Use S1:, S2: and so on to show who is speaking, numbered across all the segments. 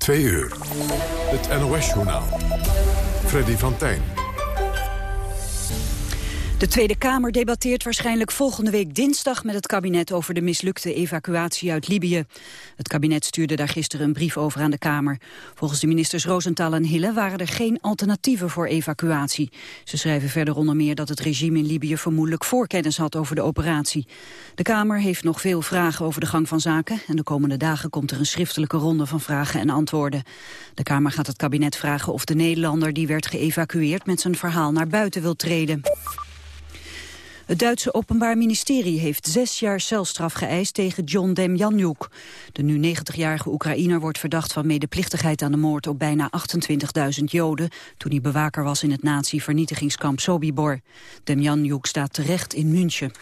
S1: Twee uur. Het NOS-journaal. Freddy van Tijn.
S2: De Tweede Kamer debatteert waarschijnlijk volgende week dinsdag met het kabinet over de mislukte evacuatie uit Libië. Het kabinet stuurde daar gisteren een brief over aan de Kamer. Volgens de ministers Rosenthal en Hille waren er geen alternatieven voor evacuatie. Ze schrijven verder onder meer dat het regime in Libië vermoedelijk voorkennis had over de operatie. De Kamer heeft nog veel vragen over de gang van zaken en de komende dagen komt er een schriftelijke ronde van vragen en antwoorden. De Kamer gaat het kabinet vragen of de Nederlander die werd geëvacueerd met zijn verhaal naar buiten wil treden. Het Duitse Openbaar Ministerie heeft zes jaar celstraf geëist tegen John Demjanjuk. De nu 90-jarige Oekraïner wordt verdacht van medeplichtigheid aan de moord op bijna 28.000 Joden toen hij bewaker was in het nazi-vernietigingskamp Sobibor. Demjanjuk staat terecht in München.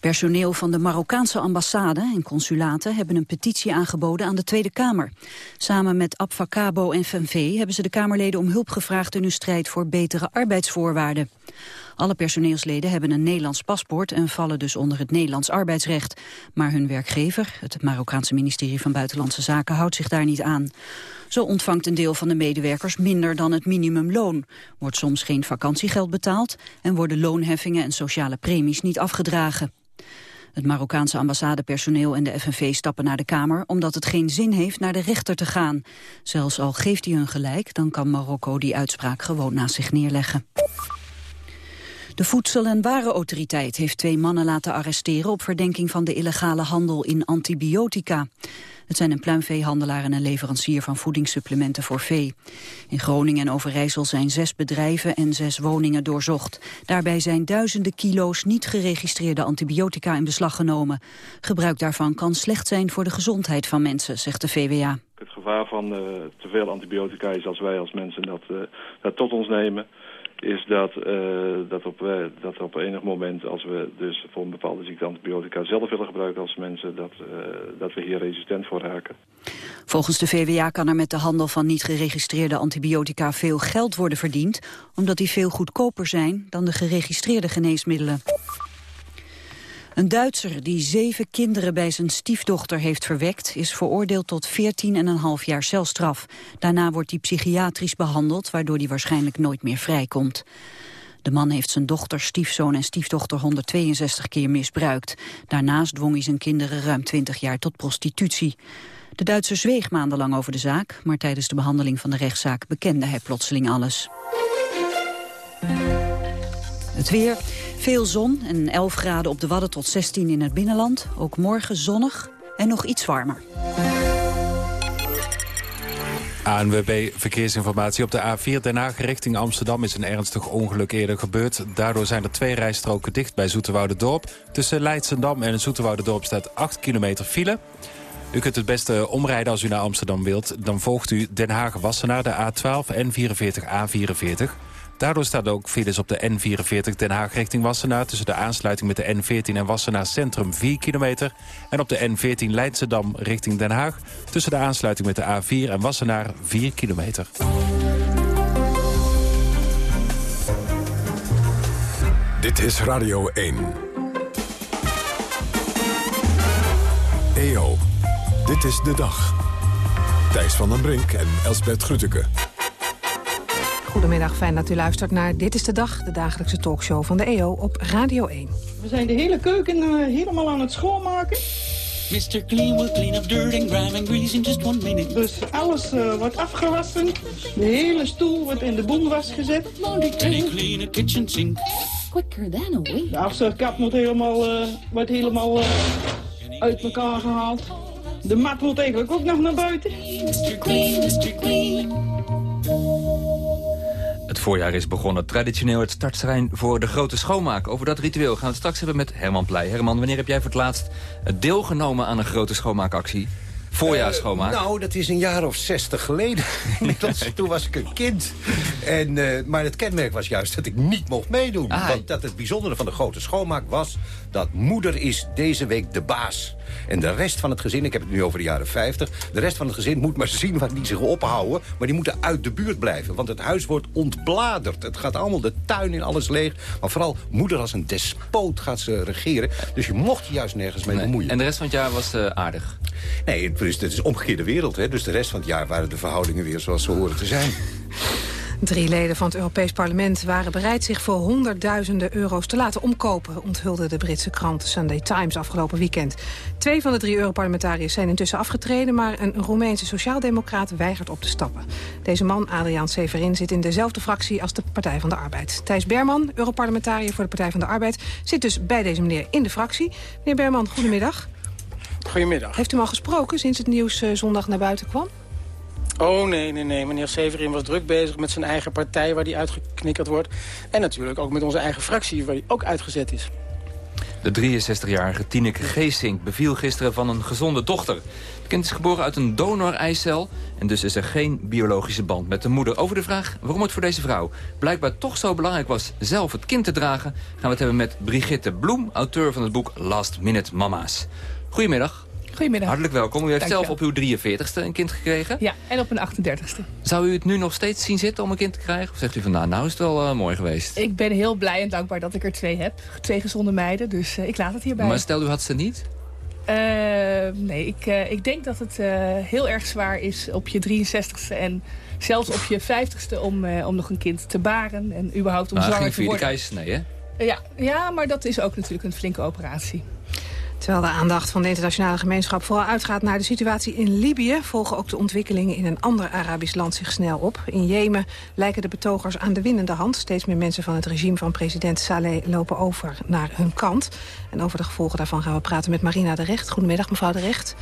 S2: Personeel van de Marokkaanse ambassade en consulaten hebben een petitie aangeboden aan de Tweede Kamer. Samen met Abfacabo en FNV hebben ze de Kamerleden om hulp gevraagd in hun strijd voor betere arbeidsvoorwaarden. Alle personeelsleden hebben een Nederlands paspoort en vallen dus onder het Nederlands arbeidsrecht. Maar hun werkgever, het Marokkaanse ministerie van Buitenlandse Zaken, houdt zich daar niet aan. Zo ontvangt een deel van de medewerkers minder dan het minimumloon. Wordt soms geen vakantiegeld betaald en worden loonheffingen en sociale premies niet afgedragen. Het Marokkaanse ambassadepersoneel en de FNV stappen naar de Kamer... omdat het geen zin heeft naar de rechter te gaan. Zelfs al geeft hij hun gelijk, dan kan Marokko die uitspraak gewoon naast zich neerleggen. De Voedsel- en Warenautoriteit heeft twee mannen laten arresteren... op verdenking van de illegale handel in antibiotica. Het zijn een pluimveehandelaar en een leverancier van voedingssupplementen voor vee. In Groningen en Overijssel zijn zes bedrijven en zes woningen doorzocht. Daarbij zijn duizenden kilo's niet geregistreerde antibiotica in beslag genomen. Gebruik daarvan kan slecht zijn voor de gezondheid van mensen, zegt de VWA.
S3: Het gevaar van uh, te veel antibiotica is als wij als mensen dat, uh, dat tot ons nemen is dat, uh, dat, op, uh, dat op enig moment, als we dus voor een bepaalde ziekte antibiotica zelf willen gebruiken als mensen, dat, uh, dat we hier resistent voor raken.
S2: Volgens de VWA kan er met de handel van niet geregistreerde antibiotica veel geld worden verdiend, omdat die veel goedkoper zijn dan de geregistreerde geneesmiddelen. Een Duitser die zeven kinderen bij zijn stiefdochter heeft verwekt... is veroordeeld tot 14,5 jaar celstraf. Daarna wordt hij psychiatrisch behandeld... waardoor hij waarschijnlijk nooit meer vrijkomt. De man heeft zijn dochter, stiefzoon en stiefdochter 162 keer misbruikt. Daarnaast dwong hij zijn kinderen ruim 20 jaar tot prostitutie. De Duitser zweeg maandenlang over de zaak... maar tijdens de behandeling van de rechtszaak bekende hij plotseling alles. Het weer... Veel zon en 11 graden op de Wadden tot 16 in het binnenland. Ook morgen zonnig en nog iets warmer.
S4: ANWB Verkeersinformatie op de A4 Den Haag richting Amsterdam is een ernstig ongeluk eerder gebeurd. Daardoor zijn er twee rijstroken dicht bij Dorp. Tussen Leidsendam en Dorp staat 8 kilometer file. U kunt het beste omrijden als u naar Amsterdam wilt. Dan volgt u Den Haag-Wassenaar, de A12 en 44 A44. Daardoor staat ook files op de N44 Den Haag richting Wassenaar... tussen de aansluiting met de N14 en Wassenaar Centrum 4 kilometer... en op de N14 Leidschendam richting Den Haag... tussen de aansluiting met de A4 en Wassenaar 4 kilometer.
S1: Dit is Radio 1. EO, dit is de dag. Thijs van den Brink en Elsbert Grütke.
S5: Goedemiddag, fijn dat u luistert naar Dit is de Dag, de dagelijkse talkshow van de EO op Radio 1.
S6: We zijn de hele keuken uh, helemaal aan het schoonmaken.
S7: Mr. Clean will clean up dirt and grime and grease in just one minute.
S6: Dus alles uh, wordt afgewassen. De hele stoel wordt in de boenwas gezet.
S7: Laundry clean a kitchen sink.
S8: Quicker than a week.
S6: De afzuigkap moet helemaal, uh, wordt helemaal uit elkaar gehaald. De mat moet eigenlijk ook nog naar buiten.
S7: Mr. Clean, Mr. Clean.
S9: Voorjaar is begonnen. Traditioneel het startterrein voor de grote schoonmaak. Over dat ritueel gaan we het straks hebben met Herman Pleij. Herman, wanneer heb jij voor het laatst deelgenomen aan een grote schoonmaakactie? Voorjaarsschoonmaak?
S10: Uh, nou, dat is een jaar of zestig geleden. toen was ik een kind. En, uh, maar het kenmerk was juist dat ik niet mocht meedoen.
S9: Ah.
S10: Want dat het bijzondere van de grote schoonmaak was... dat moeder is deze week de baas. En de rest van het gezin, ik heb het nu over de jaren 50... de rest van het gezin moet maar zien waar die zich ophouden... maar die moeten uit de buurt blijven. Want het huis wordt ontbladerd. Het gaat allemaal de tuin in alles leeg. Maar vooral moeder als een despoot gaat ze regeren. Dus je mocht je juist nergens mee
S9: Nee.
S10: bemoeien.
S9: En de rest van het jaar was uh, aardig?
S10: Nee, in Dus het is omgekeerde wereld. Hè? Dus de rest van het jaar waren de verhoudingen weer zoals ze horen te zijn.
S5: Drie leden van het Europees Parlement waren bereid zich voor honderdduizenden euro's te laten omkopen, onthulde de Britse krant Sunday Times afgelopen weekend. Twee van de drie Europarlementariërs zijn intussen afgetreden, maar een Roemeense sociaaldemocraat weigert op te stappen. Deze man, Adriaan Severin, zit in dezelfde fractie als de Partij van de Arbeid. Thijs Berman, Europarlementariër voor de Partij van de Arbeid, zit dus bij deze meneer in de fractie. Meneer Berman, goedemiddag.
S11: Goedemiddag.
S5: Heeft u hem al gesproken sinds het nieuws eh, zondag naar buiten kwam?
S11: Oh, nee, nee, nee. Meneer Severin was druk bezig met zijn eigen partij... waar hij uitgeknikkerd wordt. En natuurlijk ook met onze eigen fractie... waar hij ook uitgezet is.
S9: De 63-jarige Tineke Geesink beviel gisteren van een gezonde dochter. Het kind is geboren uit een donor-eicel... en dus is er geen biologische band met de moeder. Over de vraag waarom het voor deze vrouw blijkbaar toch zo belangrijk was... zelf het kind te dragen, gaan we het hebben met Brigitte Bloem... auteur van het boek Last Minute Mama's. Goedemiddag.
S12: Goedemiddag.
S9: Hartelijk welkom. U heeft
S12: Dank
S9: zelf op uw 43ste een kind gekregen.
S12: Ja, en op een 38ste.
S9: Zou u het nu nog steeds zien zitten om een kind te krijgen? Of zegt u van nou, nou is het wel eh, mooi geweest?
S12: Ik ben heel blij en dankbaar dat ik er twee heb. Twee gezonde meiden, dus eh, ik laat het hierbij.
S9: Maar stel u had ze niet?
S12: Uh, nee, ik, uh, ik denk dat het uh, heel erg zwaar is op je 63ste en zelfs op je 50ste om, om nog een kind te baren en überhaupt om
S9: nou,
S12: zwanger
S9: ging
S12: te worden.
S9: via de keizersnee, hè?
S12: Ja, ja, maar dat is ook natuurlijk een flinke operatie.
S5: Terwijl de aandacht van de internationale gemeenschap vooral uitgaat naar de situatie in Libië... volgen ook de ontwikkelingen in een ander Arabisch land zich snel op. In Jemen lijken de betogers aan de winnende hand. Steeds meer mensen van het regime van president Saleh lopen over naar hun kant. En over de gevolgen daarvan gaan we praten met Marina de Recht. Goedemiddag, mevrouw de Recht.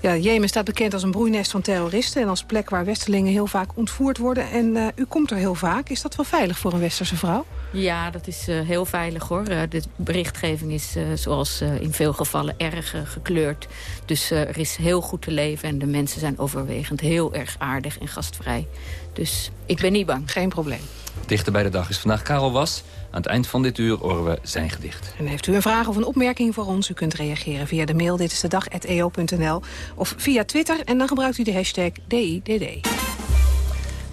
S5: Ja, Jemen staat bekend als een broeinest van terroristen... en als plek waar Westerlingen heel vaak ontvoerd worden. En uh, u komt er heel vaak. Is dat wel veilig voor een Westerse vrouw?
S13: Ja, dat is uh, heel veilig hoor. Uh, de berichtgeving is uh, zoals in veel gevallen erg gekleurd. Dus er is heel goed te leven en de mensen zijn overwegend heel erg aardig en gastvrij. Dus ik ben niet bang.
S5: Geen probleem.
S9: Dichter bij de dag is vandaag Karel Was. Aan het eind van dit uur horen we zijn gedicht.
S5: En heeft u een vraag of een opmerking voor ons? U kunt reageren via de mail dit is de dag@eo.nl of via Twitter en dan gebruikt u de hashtag DIDD.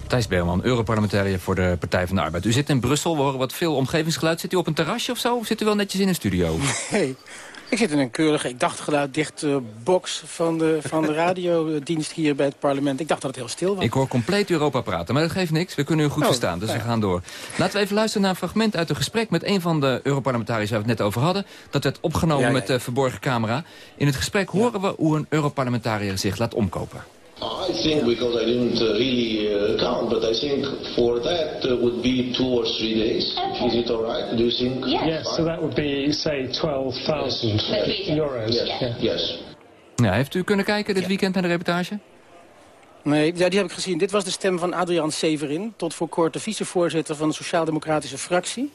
S9: Thijs Berman, Europarlementariër voor de Partij van de Arbeid. U zit in Brussel, we horen wat veel omgevingsgeluid. Zit u op een terrasje of zo? Of zit u wel netjes in een studio?
S11: Nee, ik zit in een keurige, ik dacht geluid dicht uh, box van de, van de radiodienst hier bij het parlement. Ik dacht dat het heel stil was.
S9: Ik hoor compleet Europa praten, maar dat geeft niks. We kunnen u goed
S11: Oh,
S9: verstaan, dus
S11: nou
S9: we
S11: ja.
S9: gaan door. Laten we even luisteren naar een fragment uit een gesprek... met een van de Europarlementariërs waar we het net over hadden. Dat werd opgenomen
S11: Ja, ja,
S9: met de verborgen camera. In het gesprek horen we hoe een Europarlementariër zich laat omkopen.
S14: I think because I didn't uh, really uh, count, but I think for that uh, would be two or three days. Is it all right? Do you think?
S15: Yes, so that would be, say, 12,000 euros.
S14: Yes.
S15: Yeah.
S14: Yes.
S9: Ja, heeft u kunnen kijken dit weekend naar de reportage?
S11: Nee, ja, die heb ik gezien. Dit was de stem van Adriaan Severin, tot voor kort de vicevoorzitter van de Sociaal-Democratische Fractie.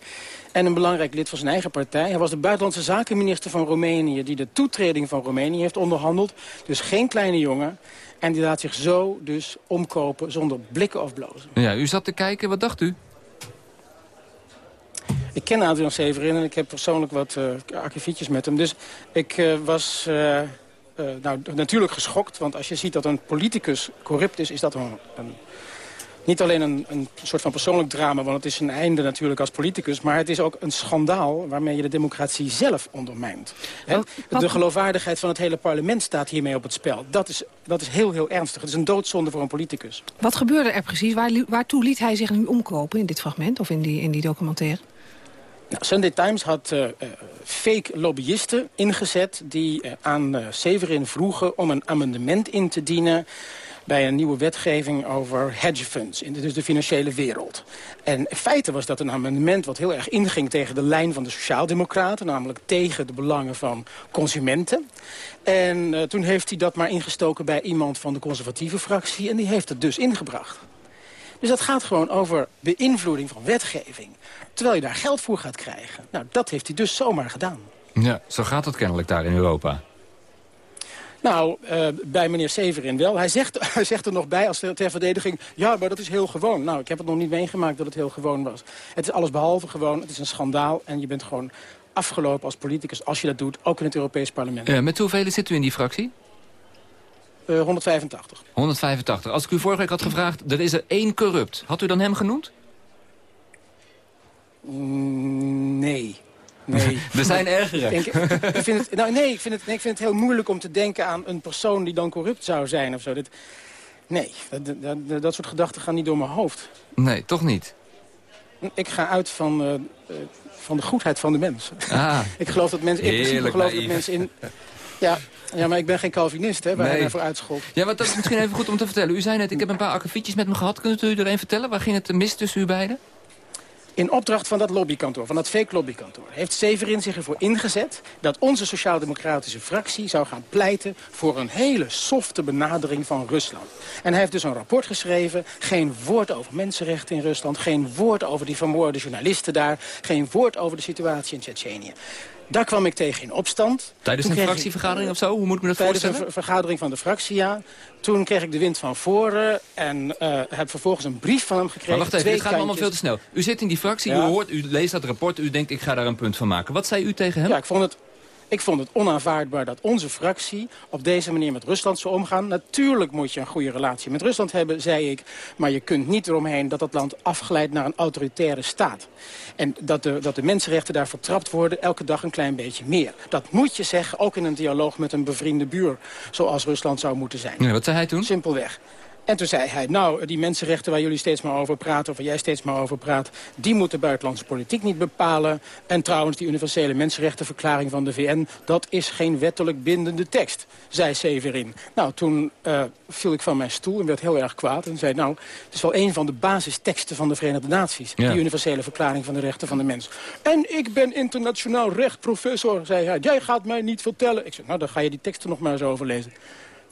S11: En een belangrijk lid van zijn eigen partij. Hij was de buitenlandse zakenminister van Roemenië... die de toetreding van Roemenië heeft onderhandeld. Dus geen kleine jongen. En die laat zich zo dus omkopen zonder blikken of blozen.
S9: Ja, u zat te kijken, wat dacht u?
S11: Ik ken Adriaan Severin en ik heb persoonlijk wat uh, akkefietjes met hem. Dus ik uh, was uh, nou, natuurlijk geschokt. Want als je ziet dat een politicus corrupt is, is dat een, een niet alleen een, een soort van persoonlijk drama, want het is een einde natuurlijk als politicus... maar het is ook een schandaal waarmee je de democratie zelf ondermijnt. De geloofwaardigheid van het hele parlement staat hiermee op het spel. Dat is, dat is heel, heel ernstig. Het is een doodzonde voor een politicus.
S5: Wat gebeurde er precies? Waar, waartoe liet hij zich nu omkopen in dit fragment of in die, in die documentaire?
S11: Nou, Sunday Times had uh, uh, fake lobbyisten ingezet... die uh, aan Severin vroegen om een amendement in te dienen bij een nieuwe wetgeving over hedge funds, in de, dus de financiële wereld. En in feite was dat een amendement wat heel erg inging tegen de lijn van de sociaaldemocraten, namelijk tegen de belangen van consumenten. En uh, toen heeft hij dat maar ingestoken bij iemand van de conservatieve fractie en die heeft het dus ingebracht. Dus dat gaat gewoon over beïnvloeding van wetgeving, terwijl je daar geld voor gaat krijgen. Nou, dat heeft hij dus zomaar gedaan.
S9: Ja, zo gaat het kennelijk daar in Europa.
S11: Nou, uh, bij meneer Severin wel. Hij zegt, hij zegt er nog bij als ter, verdediging... ja, maar dat is heel gewoon. Nou, ik heb het nog niet meegemaakt dat het heel gewoon was. Het is alles behalve gewoon. Het is een schandaal. En je bent gewoon afgelopen als politicus als je dat doet. Ook in het Europees Parlement.
S9: Uh, met hoeveel zit u in die fractie?
S11: Uh, 185.
S9: 185. Als ik u vorige week had gevraagd, er is er één corrupt. Had u dan hem genoemd?
S11: Mm, nee. Nee.
S9: er zijn ergere.
S11: Ik, denk, ik vind het, nou, nee, ik vind het, nee, ik vind het heel moeilijk om te denken aan een persoon die dan corrupt zou zijn of zo. Dat, nee, dat, dat, dat soort gedachten gaan niet door mijn hoofd.
S9: Nee, toch niet?
S11: Ik ga uit van, uh, van de goedheid van de mens.
S9: Ah,
S11: ik geloof dat mensen, in principe geloof dat mensen in... Ja, ja, maar ik ben geen Calvinist, hè, waar nee. hij voor uitschold.
S9: Ja, want dat is misschien even goed om te vertellen. U zei net, ik heb een paar akkefietjes met me gehad. Kunt u er een vertellen? Waar ging het mis tussen u beiden?
S11: In opdracht van dat lobbykantoor, van dat fake lobbykantoor... heeft Severin zich ervoor ingezet dat onze sociaal-democratische fractie... zou gaan pleiten voor een hele softe benadering van Rusland. En hij heeft dus een rapport geschreven. Geen woord over mensenrechten in Rusland. Geen woord over die vermoorde journalisten daar. Geen woord over de situatie in Tsjetsjenië. Daar kwam ik tegen in opstand.
S9: Tijdens een fractievergadering of zo? Hoe moet ik me dat
S11: Tijdens
S9: voorstellen?
S11: een vergadering van de fractie, ja. Toen kreeg ik de wind van voren en uh, heb vervolgens een brief van hem gekregen.
S9: Maar wacht even, het gaat allemaal veel te snel. U zit in die fractie, ja. u hoort, u leest dat rapport, u denkt ik ga daar een punt van maken. Wat zei u tegen hem?
S11: Ja, ik vond het ik vond het onaanvaardbaar dat onze fractie op deze manier met Rusland zou omgaan. Natuurlijk moet je een goede relatie met Rusland hebben, zei ik. Maar je kunt niet eromheen dat dat land afglijdt naar een autoritaire staat. En dat de, dat de mensenrechten daar vertrapt worden, elke dag een klein beetje meer. Dat moet je zeggen, ook in een dialoog met een bevriende buur. Zoals Rusland zou moeten zijn.
S9: Ja, wat zei hij toen?
S11: Simpelweg. En toen zei hij, nou, die mensenrechten waar jullie steeds maar over praten... of waar jij steeds maar over praat... die moet de buitenlandse politiek niet bepalen. En trouwens, die universele mensenrechtenverklaring van de VN... dat is geen wettelijk bindende tekst, zei Severin. Nou, toen uh, viel ik van mijn stoel en werd heel erg kwaad. En zei, nou, het is wel een van de basisteksten van de Verenigde Naties. Ja. Die universele verklaring van de rechten van de mens. En ik ben internationaal recht professor, zei hij. Jij gaat mij niet vertellen. Ik zei, nou, dan ga je die teksten nog maar eens overlezen.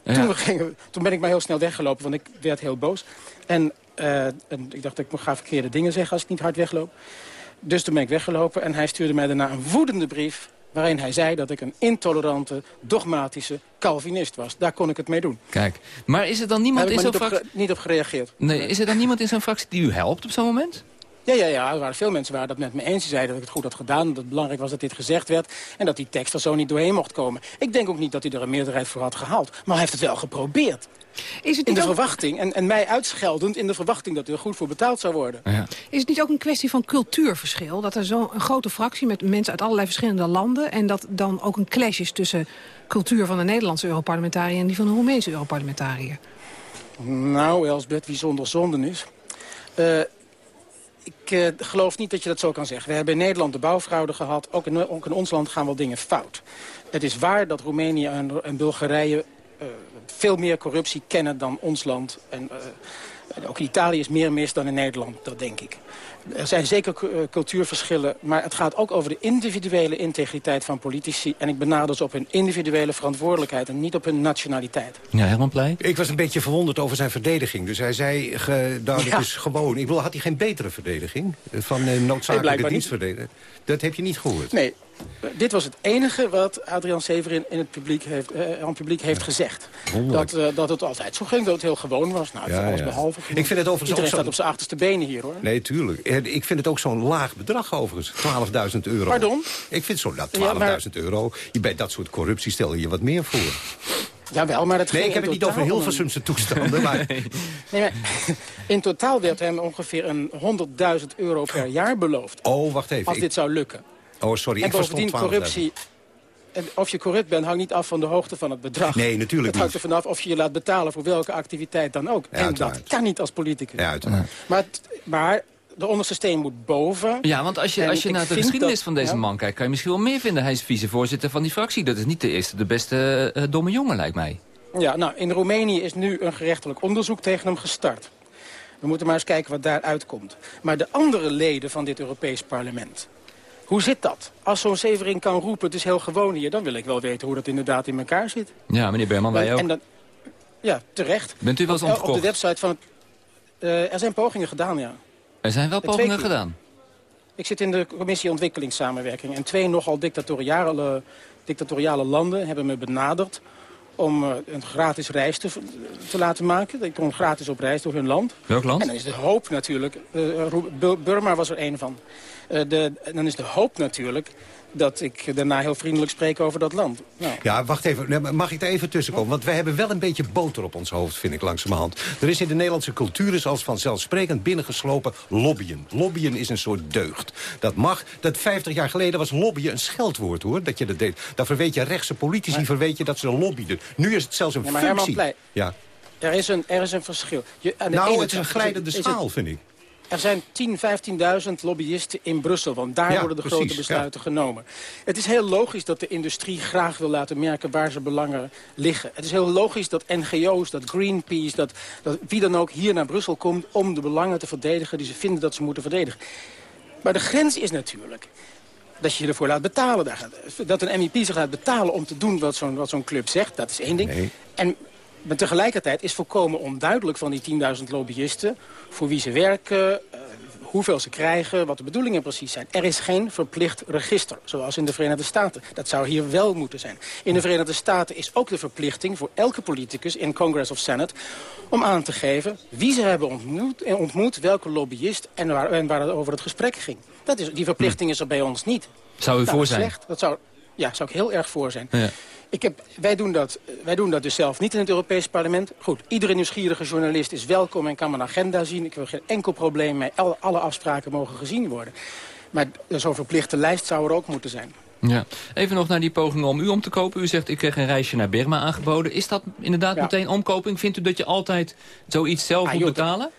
S11: Ja. Toen, gingen, toen, ben ik maar heel snel weggelopen, want ik werd heel boos. En, uh, en ik dacht, ik ga verkeerde dingen zeggen als ik niet hard wegloop. Dus toen ben ik weggelopen en hij stuurde mij daarna een woedende brief... waarin hij zei dat ik een intolerante, dogmatische Calvinist was. Daar kon ik het mee doen.
S9: Kijk, maar is er dan niemand in zo'n fractie...
S11: niet op gereageerd.
S9: Nee, is er dan niemand in zo'n fractie die u helpt op zo'n moment?
S11: Ja, ja, ja, er waren veel mensen waar dat met me eens. Die zeiden dat ik het goed had gedaan, dat het belangrijk was dat dit gezegd werd... en dat die tekst er zo niet doorheen mocht komen. Ik denk ook niet dat hij er een meerderheid voor had gehaald. Maar hij heeft het wel geprobeerd.
S5: Is het
S11: in de
S5: ook...
S11: verwachting, en, en mij uitscheldend in de verwachting dat hij er goed voor betaald zou worden.
S9: Ja.
S5: Is het niet ook een kwestie van cultuurverschil? Dat er zo'n grote fractie met mensen uit allerlei verschillende landen... en dat dan ook een clash is tussen cultuur van de Nederlandse Europarlementariër... en die van de Roemeense Europarlementariër?
S11: Nou, Elsbeth, wie zonder zonden is... Uh, ik uh, geloof niet dat je dat zo kan zeggen. We hebben in Nederland de bouwfraude gehad. Ook in, ons land gaan wel dingen fout. Het is waar dat Roemenië en, Bulgarije uh, veel meer corruptie kennen dan ons land. En uh, ook in Italië is meer mis dan in Nederland, dat denk ik. Er zijn zeker cultuurverschillen, maar het gaat ook over de individuele integriteit van politici. En ik benader ze op hun individuele verantwoordelijkheid en niet op hun nationaliteit.
S9: Ja, Herman Pleij?
S10: Ik was een beetje verwonderd over zijn verdediging. Dus hij zei, ge, nou, ja. is gewoon... Ik bedoel, had hij geen betere verdediging van uh, noodzakelijke dienstverdediging? Dat heb je niet gehoord?
S11: Nee, dit was het enige wat Adrian Severin in het publiek heeft, uh, aan het publiek heeft gezegd. Dat, uh, dat het altijd zo ging, dat het heel gewoon was. Nou, ja, alles ja. behalve.
S10: Ik vind het overigens
S11: Iedereen staat op zijn achterste benen hier, hoor.
S10: Nee, tuurlijk. Ik vind het ook zo'n laag bedrag, overigens. 12.000 euro.
S11: Pardon?
S10: Ik vind zo'n 12.000 ja, maar... euro. Bij dat soort corruptie stel je je wat meer voor.
S11: Jawel, maar dat
S10: Nee, ik heb het niet over Hilversumse toestanden. Maar...
S11: Nee. nee, maar in totaal werd hem ongeveer een 100.000 euro per jaar beloofd.
S10: Oh, wacht even.
S11: Als dit zou lukken.
S10: Oh, sorry,
S11: en
S10: ik verstond
S11: corruptie. En of je corrupt bent, hangt niet af van de hoogte van het bedrag.
S10: Nee, natuurlijk
S11: Het hangt er vanaf of je je laat betalen voor welke activiteit dan ook.
S10: Ja,
S11: en
S10: uiteraard.
S11: dat kan niet als politicus.
S10: Ja, uiteraard.
S11: Maar, maar de onderste steen moet boven.
S9: Ja, want als je,
S11: En
S9: als je naar de geschiedenis
S11: dat-
S9: van deze
S11: ja.
S9: man kijkt... kan je misschien wel meer vinden. Hij is vicevoorzitter van die fractie. Dat is niet de eerste, de beste eh, domme jongen, lijkt mij.
S11: Ja, nou, in Roemenië is nu een gerechtelijk onderzoek tegen hem gestart. We moeten maar eens kijken wat daaruit komt. Maar de andere leden van dit Europees parlement... Hoe zit dat? Als zo'n Severin kan roepen, het is heel gewoon hier... dan wil ik wel weten hoe dat inderdaad in elkaar zit.
S9: Ja, meneer Berman, wij ook.
S11: En dan, ja, terecht.
S9: Bent u wel eens
S11: Op- Op de website van het... eh, er zijn pogingen gedaan, ja.
S9: Er zijn wel pogingen gedaan.
S11: Ik zit in de commissie ontwikkelingssamenwerking. En twee nogal dictatoriale, dictatoriale landen hebben me benaderd... om eh, een gratis reis te, te laten maken. Ik kon gratis op reis door hun land.
S9: Welk land?
S11: En dan is de hoop natuurlijk... Bu- Burma was er een van. Eh, de, dan is de hoop natuurlijk dat ik daarna heel vriendelijk spreek over dat land. Nou.
S10: Ja, wacht even. Mag ik daar even tussen komen? Want wij hebben wel een beetje boter op ons hoofd, vind ik langzamerhand. Er is in de Nederlandse cultuur is als vanzelfsprekend binnengeslopen lobbyen. Lobbyen is een soort deugd. Dat mag. Dat 50 jaar geleden was lobbyen een scheldwoord, hoor. Dat je dat deed. Daar verweet je rechtse politici,
S11: Maar-
S10: verweet je dat ze lobbyden. Nu is het zelfs een
S11: Ja, maar Herman
S10: functie.
S11: Pleij-
S10: Ja.
S11: Er is een, er is een verschil. Je, aan de
S10: Nou,
S11: ene
S10: het is een glijdende schaal, vind ik.
S11: Er zijn 10, 15.000 lobbyisten in Brussel, want daar
S10: Ja,
S11: worden de
S10: precies,
S11: grote besluiten genomen. Het is heel logisch dat de industrie graag wil laten merken waar zijn belangen liggen. Het is heel logisch dat NGO's, dat Greenpeace, dat, dat wie dan ook hier naar Brussel komt om de belangen te verdedigen die ze vinden dat ze moeten verdedigen. Maar de grens is natuurlijk dat je je ervoor laat betalen. Dat een MEP zich laat betalen om te doen wat zo'n wat zo'n club zegt, dat is één ding. En maar tegelijkertijd is volkomen onduidelijk van die 10.000 lobbyisten... voor wie ze werken, eh, hoeveel ze krijgen, wat de bedoelingen precies zijn. Er is geen verplicht register, zoals in de Verenigde Staten. Dat zou hier wel moeten zijn. In de Verenigde Staten is ook de verplichting voor elke politicus in Congress of Senate... om aan te geven wie ze hebben ontmoet, eh, ontmoet welke lobbyist en waar, en waar het over het gesprek ging. Dat is, die verplichting is er bij ons niet.
S9: Zou u
S11: Nou,
S9: voor zijn?
S11: slecht. Dat zou, ja, zou ik heel erg voor zijn.
S9: Ja.
S11: Ik heb, wij, doen dat, wij doen dat dus zelf niet in het Europees Parlement. Goed, iedere nieuwsgierige journalist is welkom en kan mijn agenda zien. Ik heb geen enkel probleem mee. Alle, alle afspraken mogen gezien worden. Maar zo'n verplichte lijst zou er ook moeten zijn.
S9: Ja. Even nog naar die poging om u om te kopen. U zegt, ik kreeg een reisje naar Birma aangeboden. Is dat inderdaad
S11: Ja.
S9: meteen omkoping? Vindt u dat je altijd zoiets zelf
S11: Ah,
S9: moet
S11: joh,
S9: betalen?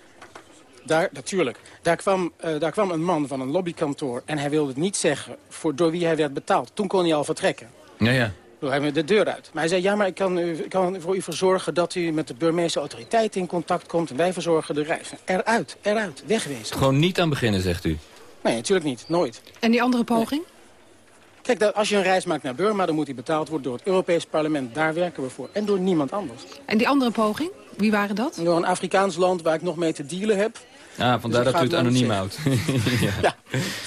S11: Daar, natuurlijk. Daar kwam, eh, daar kwam een man van een lobbykantoor en hij wilde het niet zeggen voor, door wie hij werd betaald. Toen kon hij al vertrekken.
S9: Ja, ja.
S11: Hij me de deur uit. Maar hij zei, ja, maar ik kan, u, ik kan voor u verzorgen dat u met de Burmeese autoriteiten in contact komt. En wij verzorgen de reis. Eruit, eruit, wegwezen.
S9: Gewoon niet aan beginnen, zegt u.
S11: Nee, natuurlijk niet. Nooit.
S5: En die andere poging?
S11: Kijk, dat- als je een reis maakt naar Burma, dan moet die betaald worden door het Europees Parlement. Daar werken we voor. En door niemand anders.
S5: En die andere poging? Wie waren dat?
S11: Door een Afrikaans land waar ik nog mee te dealen heb.
S9: Ah, vandaar
S11: Dus
S9: dat u het anoniem houdt. ja.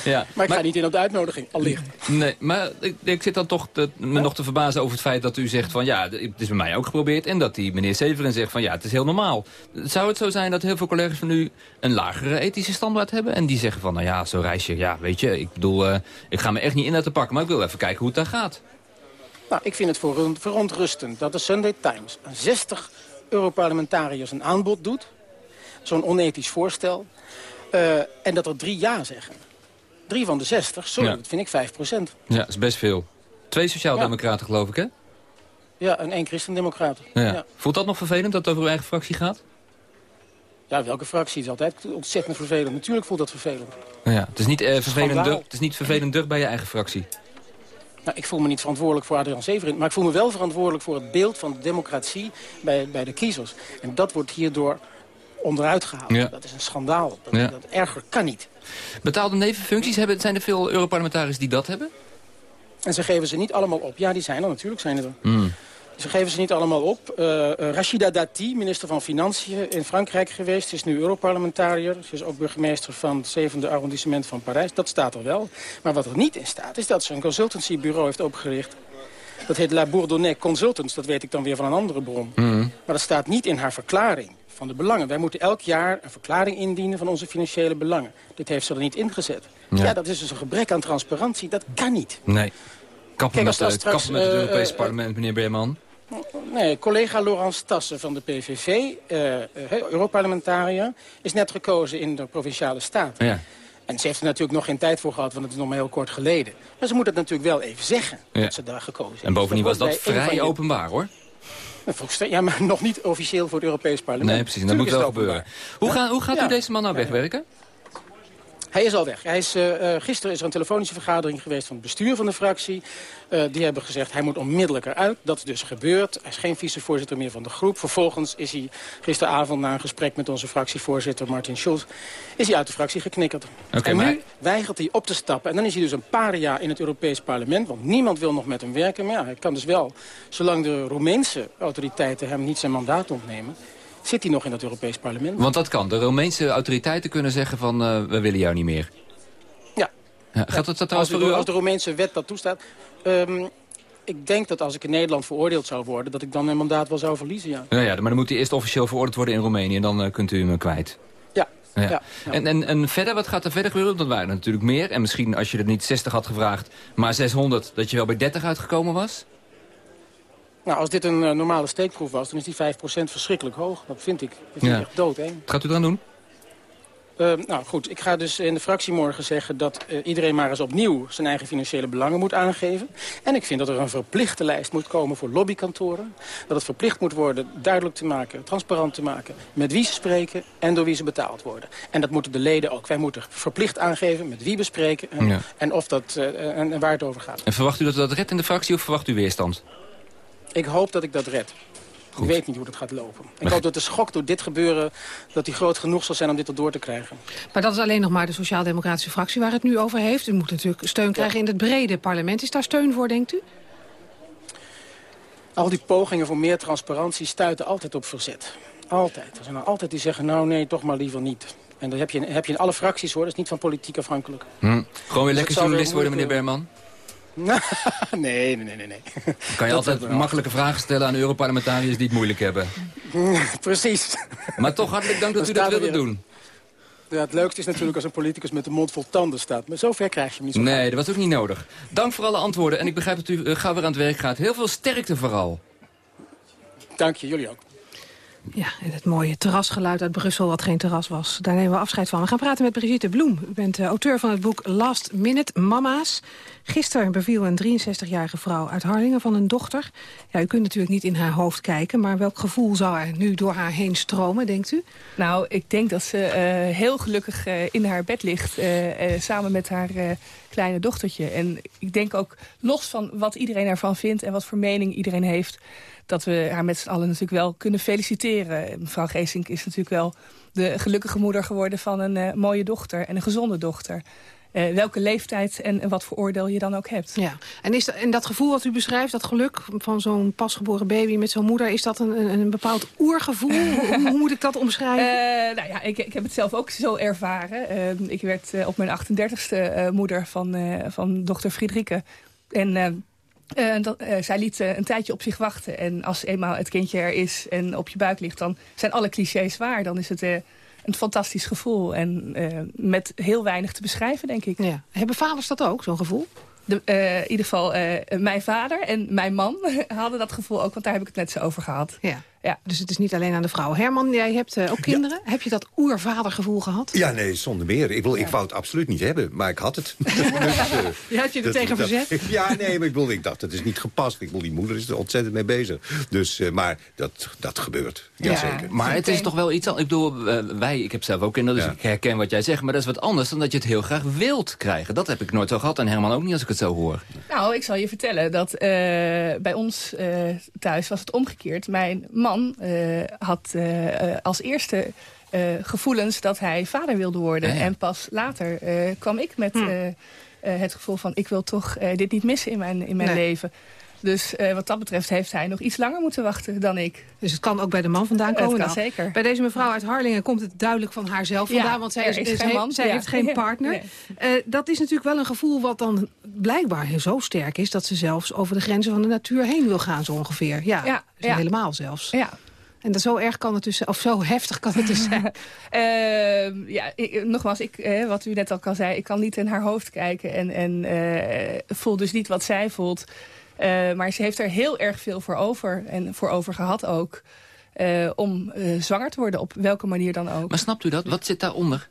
S9: ja.
S11: Maar ik ga niet in op de uitnodiging, allicht.
S9: Nee, maar ik, ik zit dan toch te, me nog te verbazen over het feit dat u zegt van... ja, het is bij mij ook geprobeerd. En dat die meneer Severin zegt van ja, het is heel normaal. Zou het zo zijn dat heel veel collega's van u een lagere ethische standaard hebben? En die zeggen van, nou ja, zo'n reisje, ja, weet je... ik bedoel, eh, ik ga me echt niet in laten pakken, maar ik wil even kijken hoe het daar gaat.
S11: Nou, ik vind het veron- verontrustend dat de Sunday Times aan 60 Europarlementariërs een aanbod doet. Zo'n onethisch voorstel. eh, en dat er drie ja zeggen. Drie van de 60, sorry,
S9: Ja.
S11: dat vind ik 5 procent.
S9: Ja, dat is best veel. Twee sociaaldemocraten, geloof ik, hè?
S11: Ja, en één christendemocraat.
S9: Ja.
S11: Ja.
S9: Voelt dat nog vervelend dat het over uw eigen fractie gaat?
S11: Ja, welke fractie is altijd ontzettend vervelend. Natuurlijk voelt dat vervelend.
S9: Ja, het is niet, eh,
S11: Schandaal.
S9: het is niet vervelender bij je eigen fractie.
S11: Nou, ik voel me niet verantwoordelijk voor Adrian Severin... maar ik voel me wel verantwoordelijk voor het beeld van de democratie bij, bij de kiezers. En dat wordt hierdoor onderuit gehaald.
S9: Ja.
S11: Dat is een schandaal. Dat,
S9: Ja.
S11: dat erger kan niet.
S9: Betaalde nevenfuncties, hebben, zijn er veel Europarlementariërs die dat hebben?
S11: En ze geven ze niet allemaal op. Ja, die zijn er, natuurlijk zijn er.
S9: Hmm.
S11: Ze geven ze niet allemaal op. Eh, Rachida Dati, minister van Financiën in Frankrijk geweest. Is nu Europarlementariër. Ze is ook burgemeester van het zevende arrondissement van Parijs. Dat staat er wel. Maar wat er niet in staat, is dat ze een consultancybureau heeft opgericht. Dat heet La Bourdonnais Consultants. Dat weet ik dan weer van een andere bron.
S9: Hmm.
S11: Maar dat staat niet in haar verklaring van de belangen. Wij moeten elk jaar een verklaring indienen van onze financiële belangen. Dit heeft ze er niet ingezet.
S9: Ja.
S11: Ja, dat is dus een gebrek aan transparantie. Dat kan niet.
S9: Nee. Kappen
S11: Kijk,
S9: met,
S11: als dat straks,
S9: kappen met het
S11: eh,
S9: Europese
S11: eh,
S9: parlement, meneer Beerman.
S11: Nee, collega Laurence Tassen van de PVV, eh, eh, Europarlementariër... is net gekozen in de Provinciale Staten.
S9: Ja.
S11: En ze heeft er natuurlijk nog geen tijd voor gehad, want het is nog maar heel kort geleden. Maar ze moet het natuurlijk wel even zeggen,
S9: Ja.
S11: dat ze daar gekozen is.
S9: En bovendien was dat vrij openbaar, hoor.
S11: Ja, maar nog niet officieel voor het Europees Parlement.
S9: Nee, precies. Dat moet wel gebeuren. Hoe, gaan, hoe gaat u deze man nou wegwerken?
S11: Hij is al weg. Hij is, eh, eh, gisteren is er een telefonische vergadering geweest van het bestuur van de fractie. Eh, die hebben gezegd, hij moet onmiddellijk eruit. Dat is dus gebeurd. Hij is geen vicevoorzitter meer van de groep. Vervolgens is hij gisteravond na een gesprek met onze fractievoorzitter Martin Schulz... is hij uit de fractie geknikkerd.
S9: Oké,
S11: en nu weigert hij op te stappen. En dan is hij dus een paar jaar in het Europees parlement. Want niemand wil nog met hem werken. Maar ja, hij kan dus wel, zolang de Roemeense autoriteiten hem niet zijn mandaat ontnemen... zit hij nog in het Europees parlement.
S9: Want dat kan. De Romeinse autoriteiten kunnen zeggen van... eh, we willen jou niet meer.
S11: Ja.
S9: Ja, gaat dat, dat
S11: Als,
S9: trouwens voor u
S11: als de Romeinse wet dat toestaat. Ehm, ik denk dat als ik in Nederland veroordeeld zou worden... dat ik dan mijn mandaat wel zou verliezen, ja.
S9: Ja, ja, maar dan moet hij eerst officieel veroordeeld worden in Roemenië... en dan eh, kunt u hem kwijt.
S11: Ja,
S9: Ja.
S11: Ja, ja.
S9: En, en, en verder, wat gaat er verder gebeuren? Want er waren er natuurlijk meer. En misschien als je er niet 60 had gevraagd, maar 600... dat je wel bij 30 uitgekomen was?
S11: Nou, als dit een eh, normale steekproef was, dan is die 5% verschrikkelijk hoog. Dat vind ik. Dat vind
S9: Ja.
S11: ik echt doodeng.
S9: Wat gaat u dan doen?
S11: Eh, nou goed, ik ga dus in de fractie morgen zeggen dat eh, iedereen maar eens opnieuw zijn eigen financiële belangen moet aangeven. En ik vind dat er een verplichte lijst moet komen voor lobbykantoren. Dat het verplicht moet worden duidelijk te maken, transparant te maken met wie ze spreken en door wie ze betaald worden. En dat moeten de leden ook. Wij moeten verplicht aangeven met wie we spreken en,
S9: Ja.
S11: en, of dat, eh, en, en waar het over gaat.
S9: En verwacht u dat u dat redt in de fractie of verwacht u weerstand?
S11: Ik hoop dat ik dat red. Ik weet niet hoe dat gaat lopen. Ik hoop dat de schok door dit gebeuren dat die groot genoeg zal zijn om dit erdoor te krijgen.
S5: Maar dat is alleen nog maar de Sociaal-Democratische fractie waar het nu over heeft. U moet natuurlijk steun krijgen in het brede parlement. Is daar steun voor, denkt u?
S11: Al die pogingen voor meer transparantie stuiten altijd op verzet. Altijd. Er zijn er altijd die zeggen, nou nee, toch maar liever niet. En dat heb je, in- heb je in alle fracties hoor, dat is niet van politiek afhankelijk.
S9: Hm. Gewoon weer
S11: het
S9: lekker journalist worden, meneer Berman?
S11: nee, nee, nee, nee.
S9: Dan kan je
S11: Dat
S9: altijd makkelijke vragen stellen aan Europarlementariërs die het moeilijk hebben.
S11: Precies.
S9: Maar toch hartelijk dank dat u dat wilde doen.
S11: Ja, het leukste is natuurlijk als een politicus met de mond vol tanden staat. Maar zover krijg je hem niet zo
S9: Nee, dat was ook niet nodig. Dank voor alle antwoorden en ik begrijp dat u eh, gauw weer aan het werk gaat. Heel veel sterkte vooral.
S11: Dank je, jullie ook.
S5: Ja, en het mooie terrasgeluid uit Brussel, wat geen terras was. Daar nemen we afscheid van. We gaan praten met Brigitte Bloem. U bent eh, auteur van het boek Last Minute Mama's. Gisteren beviel een 63-jarige vrouw uit Harlingen van een dochter. Ja, u kunt natuurlijk niet in haar hoofd kijken... maar welk gevoel zou er nu door haar heen stromen, denkt u?
S12: Nou, ik denk dat ze eh, heel gelukkig eh, in haar bed ligt. samen met haar kleine dochtertje. En ik denk ook, los van wat iedereen ervan vindt... en wat voor mening iedereen heeft... dat we haar met z'n allen natuurlijk wel kunnen feliciteren. Mevrouw Geesink is natuurlijk wel de gelukkige moeder geworden... van een eh, mooie dochter en een gezonde dochter. Eh, welke leeftijd en, en wat voor oordeel je dan ook hebt.
S5: Ja, en, is dat, en dat gevoel wat u beschrijft, dat geluk van zo'n pasgeboren baby met zo'n moeder... is dat een, een, een bepaald oergevoel? hoe, hoe moet ik dat omschrijven?
S12: Eh, nou ja, ik, ik heb het zelf ook zo ervaren. Ik werd op mijn 38ste eh, moeder van, van dochter Friederike. En eh, eh, dat, zij liet eh, een tijdje op zich wachten. En als eenmaal het kindje er is en op je buik ligt... dan zijn alle clichés waar. Dan is het een fantastisch gevoel. En met heel weinig te beschrijven, denk ik.
S5: Ja. Hebben vaders dat ook, zo'n gevoel?
S12: De, in ieder geval mijn vader en mijn man hadden dat gevoel ook. Want daar heb ik het net zo over gehad.
S5: Ja.
S12: Ja.
S5: Dus het is niet alleen aan de vrouw. Herman, jij hebt eh, ook kinderen. Heb je dat oervadergevoel gehad?
S10: Ja, nee, zonder meer. Ik, wil, ik wou het absoluut niet hebben, maar ik had het. dus, eh,
S5: Je had je er
S10: dat-
S5: tegen
S10: dat-
S5: verzet?
S10: Ja, nee, maar ik, bedoel, ik dacht, het is niet gepast. Ik bedoel, die moeder is er ontzettend mee bezig. Dus, eh, maar dat, dat gebeurt, jazeker.
S9: Maar het is toch wel iets anders. Ik bedoel, eh, wij, ik heb zelf ook kinderen, dus
S10: Ja.
S9: ik herken wat jij zegt. Maar dat is wat anders dan dat je het heel graag wilt krijgen. Dat heb ik nooit zo gehad en Herman ook niet als ik het zo hoor.
S12: Nou, ik zal je vertellen dat eh, bij ons eh, thuis was het omgekeerd. Mijn man eh, had eh, eh, als eerste eh, gevoelens dat hij vader wilde worden.
S9: Ja, ja.
S12: En pas later eh, kwam ik met eh, eh, het gevoel van... ik wil toch eh, dit niet missen in mijn, in mijn
S5: Nee.
S12: leven. Dus eh, wat dat betreft heeft hij nog iets langer moeten wachten dan ik.
S5: Dus het kan ook bij de man vandaan
S12: Het
S5: komen.
S12: kan
S5: Nou,
S12: zeker.
S5: Bij deze mevrouw uit Harlingen komt het duidelijk van haarzelf
S12: Ja,
S5: vandaan. want zij, is,
S12: geen
S5: heeft-
S12: man.
S5: zij
S12: Ja.
S5: heeft geen
S12: Ja.
S5: partner.
S12: Nee.
S5: Eh, dat is natuurlijk wel een gevoel wat dan blijkbaar zo sterk is... dat ze zelfs over de grenzen van de natuur heen wil gaan, zo ongeveer. Ja,
S12: Ja,
S5: dus
S12: ja.
S5: helemaal zelfs.
S12: Ja.
S5: En dat zo erg kan het dus, of zo heftig kan het dus zijn.
S12: Ehm, ja, ik, nogmaals, ik, eh, wat u net al al zei, ik kan niet in haar hoofd kijken en, en eh, voel dus niet wat zij voelt. Eh, maar ze heeft er heel erg veel voor over en voor over gehad ook. eh, om eh, zwanger te worden, op welke manier dan ook.
S9: Maar snapt u dat? Wat zit daaronder?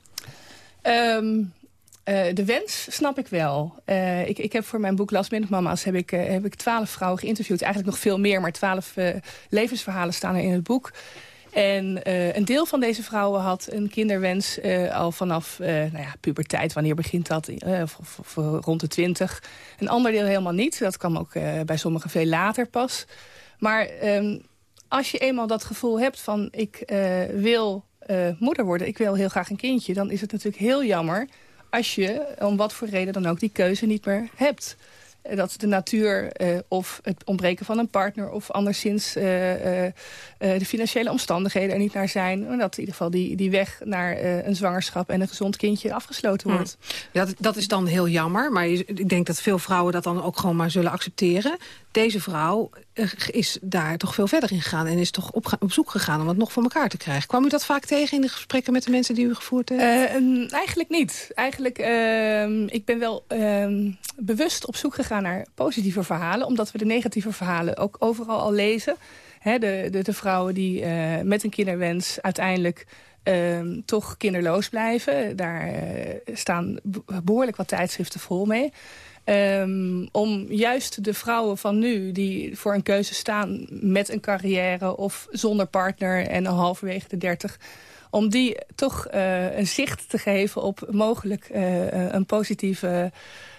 S12: Eh, de wens snap ik wel. Ik, ik heb voor mijn boek Last Minute Mama's heb ik, heb ik twaalf vrouwen geïnterviewd. Eigenlijk nog veel meer, maar twaalf levensverhalen staan er in het boek. En eh, een deel van deze vrouwen had een kinderwens eh, al vanaf eh, nou ja, puberteit. Wanneer begint dat? Of, rond de twintig. Een ander deel helemaal niet. Dat kwam ook bij sommigen veel later pas. Maar ehm, als je eenmaal dat gevoel hebt van ik wil moeder worden, ik wil heel graag een kindje, dan is het natuurlijk heel jammer als je om wat voor reden dan ook die keuze niet meer hebt. Dat de natuur uh, of het ontbreken van een partner... of anderszins uh, de financiële omstandigheden er niet naar zijn. En dat in ieder geval die, die weg naar een zwangerschap en een gezond kindje afgesloten
S5: hm.
S12: wordt.
S5: Ja, dat, dat is dan heel jammer, maar ik denk dat veel vrouwen dat dan ook gewoon maar zullen accepteren. Deze vrouw is daar toch veel verder in gegaan en is toch op, op zoek gegaan om het nog voor elkaar te krijgen. Kwam u dat vaak tegen in de gesprekken met de mensen die u gevoerd heeft?
S12: eigenlijk niet. Eigenlijk, ehm, ik ben wel ehm, bewust op zoek gegaan naar positieve verhalen. Omdat we de negatieve verhalen ook overal al lezen. de, de, de, vrouwen die uh, met een kinderwens uiteindelijk uh, toch kinderloos blijven. Daar uh, staan behoorlijk wat tijdschriften vol mee. Um, om juist de vrouwen van nu die voor een keuze staan met een carrière of zonder partner en al halverwege de dertig om die toch uh, een zicht te geven op mogelijk een positieve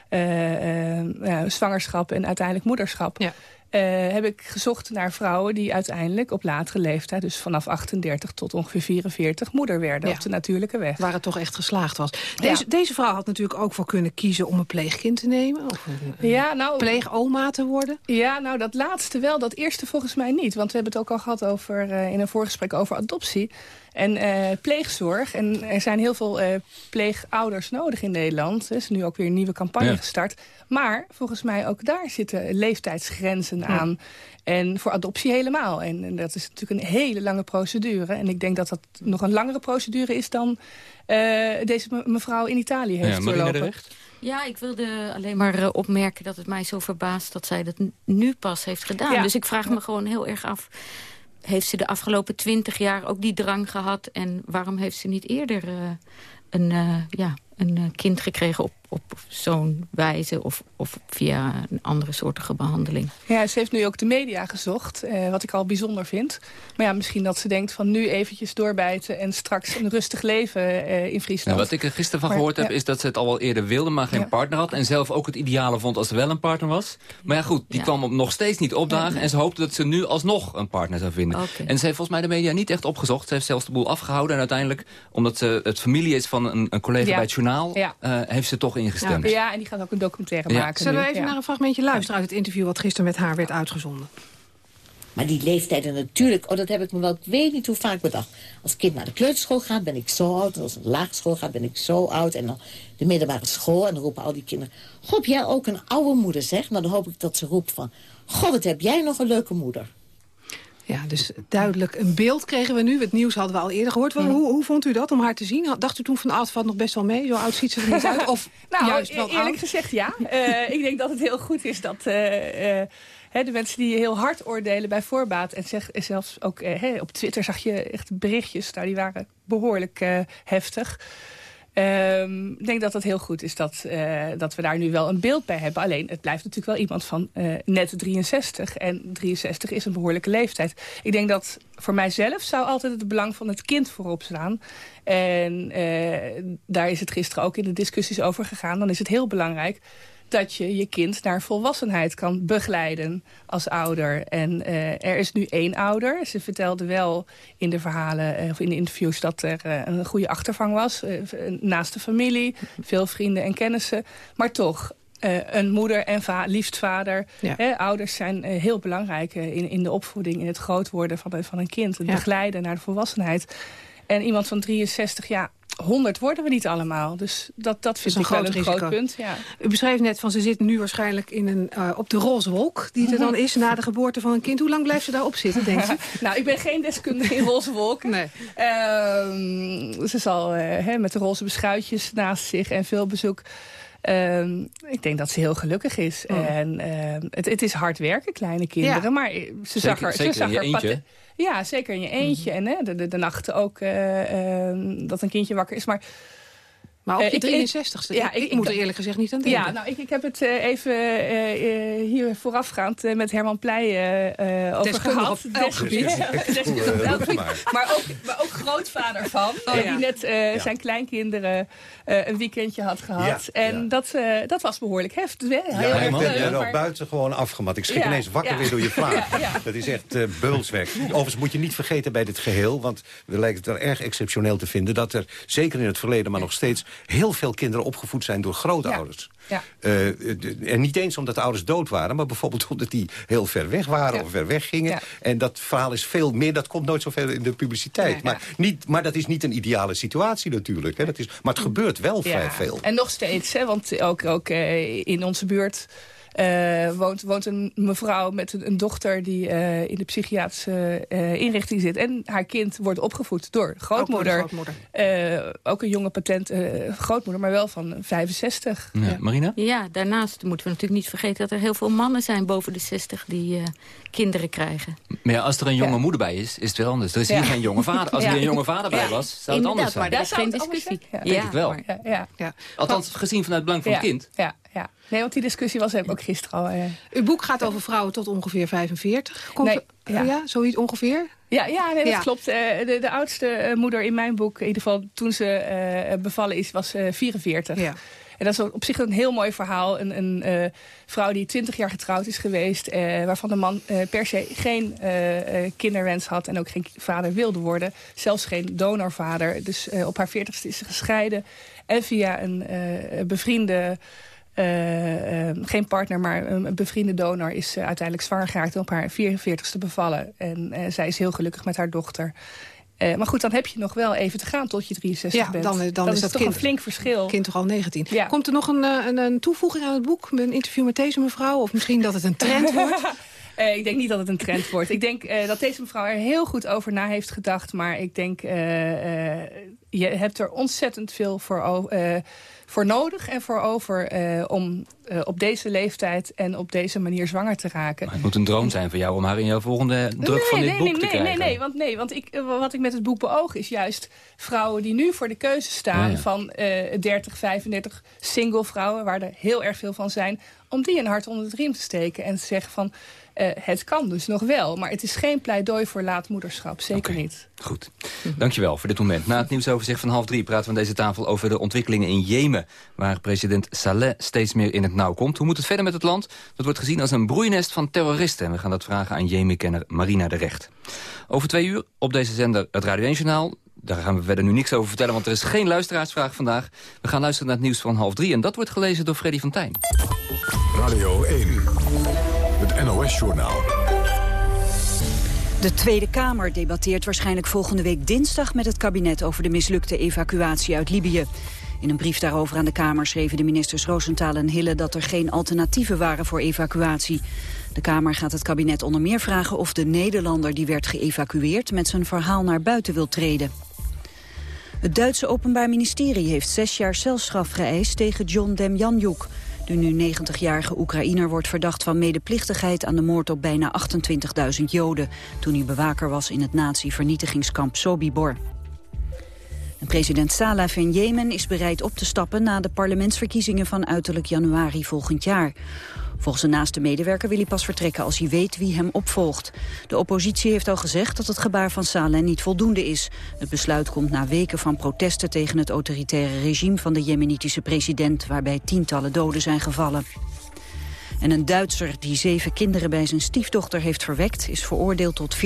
S12: uh, zwangerschap en uiteindelijk moederschap. Ja. Uh, heb ik gezocht naar vrouwen die uiteindelijk op latere leeftijd... dus vanaf 38 tot ongeveer 44 moeder werden
S5: ja.
S12: op de natuurlijke weg.
S5: Waar het toch echt geslaagd was. Deze, ja. deze vrouw had natuurlijk ook voor kunnen kiezen om een pleegkind te nemen. Of een,
S12: ja, nou,
S5: pleegoma te worden.
S12: Ja, nou dat laatste wel. Dat eerste volgens mij niet. Want we hebben het ook al gehad over, uh, in een voorgesprek over adoptie en uh, pleegzorg. En er zijn heel veel uh, pleegouders nodig in Nederland. Er is nu ook weer een nieuwe campagne ja. gestart. Maar volgens mij ook daar zitten leeftijdsgrenzen ja. aan. En voor adoptie helemaal. En, en, dat is natuurlijk een hele lange procedure. En ik denk dat dat nog een langere procedure is dan uh, deze mevrouw in Italië heeft
S9: ja,
S12: doorlopen.
S13: Ja, ik wilde alleen maar opmerken dat het mij zo verbaast... dat zij dat nu pas heeft gedaan. Ja. Dus ik vraag me gewoon heel erg af heeft ze de afgelopen twintig jaar ook die drang gehad? En waarom heeft ze niet eerder uh, een, uh, ja, een uh, kind gekregen op, op zo'n wijze... Of, of via een andere soortige behandeling?
S12: Ja, ze heeft nu ook de media gezocht, wat ik al bijzonder vind. Maar ja, misschien dat ze denkt van nu eventjes doorbijten... en straks een rustig leven in Friesland.
S9: Nou, wat ik er gisteren van maar, gehoord heb, ja. is dat ze het al wel eerder wilde... maar geen ja. partner had. En zelf ook het ideale vond als er wel een partner was. Maar ja, goed, die kwam op nog steeds niet opdagen. En ze hoopte dat ze nu alsnog een partner zou vinden. Okay. En ze heeft volgens mij de media niet echt opgezocht. Ze heeft zelfs de boel afgehouden. En uiteindelijk, omdat ze het familie is van een, een collega bij het journaal... Uh, heeft ze toch ingestemd.
S12: Ja, en die gaat ook een documentaire maken.
S5: Zullen we even naar een fragmentje luisteren uit het interview... wat gisteren met haar werd uitgezonden?
S16: Maar die leeftijden natuurlijk, oh, dat heb ik me wel, ik weet niet hoe vaak bedacht. Als kind naar de kleuterschool gaat, ben ik zo oud. En als ik naar de lagere school gaat, ben ik zo oud. En dan de middelbare school, en dan roepen al die kinderen... God, jij ook een oude moeder, zeg? Nou, dan hoop ik dat ze roept van... God, wat heb jij nog een leuke moeder.
S5: Ja, dus duidelijk een beeld kregen we nu. Het nieuws hadden we al eerder gehoord. Hoe, hoe vond u dat om haar te zien? Dacht u toen van, oud valt nog best wel mee? Zo oud ziet ze er niet uit? Of
S12: nou,
S5: juist wel
S12: eerlijk
S5: oud?
S12: gezegd ja. uh, ik denk dat het heel goed is dat... Uh, uh, He, de mensen die heel hard oordelen bij voorbaat. En zeg, zelfs ook he, op Twitter zag je echt berichtjes. Nou, die waren behoorlijk uh, heftig. Um, ik denk dat het heel goed is dat, uh, dat we daar nu wel een beeld bij hebben. Alleen, het blijft natuurlijk wel iemand van uh, net 63. En 63 is een behoorlijke leeftijd. Ik denk dat voor mijzelf zou altijd het belang van het kind voorop staan. En uh, daar is het gisteren ook in de discussies over gegaan. Dan is het heel belangrijk dat je je kind naar volwassenheid kan begeleiden als ouder. En uh, er is nu één ouder. Ze vertelde wel in de verhalen uh, of in de interviews dat er uh, een goede achtervang was. naast de familie, veel vrienden en kennissen. Maar toch, een moeder en va liefst vader. Ja. Hè, ouders zijn heel belangrijk in, in de opvoeding, in het groot worden van, van een kind. Het ja. begeleiden naar de volwassenheid. En iemand van 63, ja, 100 worden we niet allemaal. Dus dat, dat vind
S5: dat
S12: ik
S5: een
S12: wel een
S5: risico.
S12: groot punt. Ja.
S5: U beschreef net van ze zit nu waarschijnlijk in een, uh, op de roze wolk... die er dan is na de geboorte van een kind. Hoe lang blijft ze daarop zitten, denkt u?
S12: nou, ik ben geen deskundige in roze wolk.
S5: Nee.
S12: Um, ze zal uh, hè, met de roze beschuitjes naast zich en veel bezoek... Um, ik denk dat ze heel gelukkig is.
S9: Oh.
S12: En uh, het, het, is hard werken, kleine kinderen.
S9: Ja.
S12: Maar ze
S9: zeker,
S12: zag er,
S9: zeker
S12: ze zag
S9: in je
S12: er
S9: eentje.
S12: Ja, zeker in je eentje. Mm -hmm. En hè, de, de, de, nachten ook uh, dat een kindje wakker is. Maar
S5: maar op je 63ste? Ja, ik, ik, ik moet er eerlijk gezegd niet aan denken.
S12: Ja, nou, ik, ik heb het uh, even uh, hier voorafgaand uh, met Herman Pleij over gehad.
S5: Op elk gebied.
S12: maar, ook, maar ook grootvader van. Oh, ja. Die net ja. zijn kleinkinderen een weekendje had gehad. Ja, en Dat, dat was behoorlijk heftig.
S10: Ja, Herman, jij bent nog buitengewoon afgemat. Ik schrik ineens wakker weer door je vraag. Dat is echt beulswerk. Overigens moet je niet vergeten bij dit geheel... want we lijken het er erg exceptioneel te vinden... dat er zeker in het verleden, maar nog steeds heel veel kinderen opgevoed zijn door grootouders.
S5: Ja.
S10: Eh, en niet eens omdat de ouders dood waren... maar bijvoorbeeld omdat die heel ver weg waren of ver weg gingen. En dat verhaal is veel meer, dat komt nooit zoveel in de publiciteit. maar, niet, maar dat is niet een ideale situatie natuurlijk. Hè. Dat is, maar het gebeurt wel vrij veel.
S12: En nog steeds, hè, want ook, ook uh, in onze buurt woont, woont een mevrouw met een, een dochter die uh, in de psychiatrische uh, inrichting zit. En haar kind wordt opgevoed door grootmoeder. Ook, grootmoeder. ook een jonge patent grootmoeder, maar wel van 65.
S9: Ja. ja. Marina?
S13: Ja, daarnaast moeten we natuurlijk niet vergeten dat er heel veel mannen zijn boven de 60 die kinderen krijgen.
S9: Maar ja, als er een jonge ja. moeder bij is, is het wel anders. Er is hier geen jonge vader. Als er een jonge vader bij was, zou het anders zijn.
S13: Maar daar is geen discussie.
S9: Ja. Denk ik wel.
S12: Ja.
S9: Althans, gezien vanuit het belang van het kind.
S12: Ja, ja. Nee, want die discussie was ook gisteren al. Uh...
S5: Uw boek gaat over vrouwen tot ongeveer 45. Komt
S12: nee,
S5: ja. ja, zoiets ongeveer?
S12: Ja, ja, nee, dat ja. klopt. Uh, de, de, oudste uh, moeder in mijn boek, in ieder geval toen ze bevallen is, was 44. Ja. En dat is op zich een heel mooi verhaal. Een, een uh, vrouw die 20 jaar getrouwd is geweest... Uh, waarvan de man uh, per se geen kinderwens had... en ook geen vader wilde worden. Zelfs geen donorvader. Dus op haar 40ste is ze gescheiden. En via een bevriende... Geen partner, maar een bevriende donor is uh, uiteindelijk zwanger geraakt... en op haar 44ste bevallen. En zij is heel gelukkig met haar dochter. Maar goed, dan heb je nog wel even te gaan tot je 63
S5: ja,
S12: bent.
S5: Dan, dan, dan is,
S12: is
S5: dat
S12: toch
S5: kind,
S12: een flink verschil.
S5: kind toch al 19. Ja. Komt er nog een, een, een, toevoeging aan het boek? Een interview met deze mevrouw? Of misschien dat het een trend wordt?
S12: Uh, ik denk niet dat het een trend wordt. Ik denk uh, dat deze mevrouw er heel goed over na heeft gedacht. Maar ik denk, je hebt er ontzettend veel voor, voor nodig en voor over... om op deze leeftijd en op deze manier zwanger te raken.
S9: Maar het moet een droom zijn voor jou om haar in jouw volgende druk
S12: nee,
S9: van dit
S12: nee,
S9: boek
S12: nee,
S9: te
S12: nee,
S9: krijgen.
S12: Nee, nee, want, nee, want ik, wat ik met het boek beoog is juist vrouwen die nu voor de keuze staan...
S9: Ja.
S12: van 30, 35 single vrouwen, waar er heel erg veel van zijn... om die een hart onder de riem te steken en te zeggen van... Uh, het kan dus nog wel, maar het is geen pleidooi voor laatmoederschap. Zeker
S9: okay.
S12: niet.
S9: Goed. Dankjewel voor dit moment. Na het nieuwsoverzicht van half drie praten we aan deze tafel over de ontwikkelingen in Jemen. Waar president Saleh steeds meer in het nauw komt. Hoe moet het verder met het land? Dat wordt gezien als een broeinest van terroristen. En we gaan dat vragen aan Jemen-kenner Marina de Recht. Over twee uur op deze zender het Radio 1-journaal. Daar gaan we verder nu niks over vertellen, want er is geen luisteraarsvraag vandaag. We gaan luisteren naar het nieuws van half drie. En dat wordt gelezen door Freddy van Tijn.
S1: Radio 1. NOS-journaal.
S2: De Tweede Kamer debatteert waarschijnlijk volgende week dinsdag met het kabinet over de mislukte evacuatie uit Libië. In een brief daarover aan de Kamer schreven de ministers Roosentaal en Hille dat er geen alternatieven waren voor evacuatie. De Kamer gaat het kabinet onder meer vragen of de Nederlander die werd geëvacueerd met zijn verhaal naar buiten wil treden. Het Duitse Openbaar Ministerie heeft zes jaar celstraf geëist tegen John Demjanjuk. De nu 90-jarige Oekraïner wordt verdacht van medeplichtigheid aan de moord op bijna 28.000 Joden, toen hij bewaker was in het nazi-vernietigingskamp Sobibor. En president Saleh van Jemen is bereid op te stappen na de parlementsverkiezingen van uiterlijk januari volgend jaar. Volgens een naaste medewerker wil hij pas vertrekken als hij weet wie hem opvolgt. De oppositie heeft al gezegd dat het gebaar van Saleh niet voldoende is. Het besluit komt na weken van protesten tegen het autoritaire regime van de jemenitische president, waarbij tientallen doden zijn gevallen. En een Duitser die zeven kinderen bij zijn stiefdochter heeft verwekt... is veroordeeld tot 14,5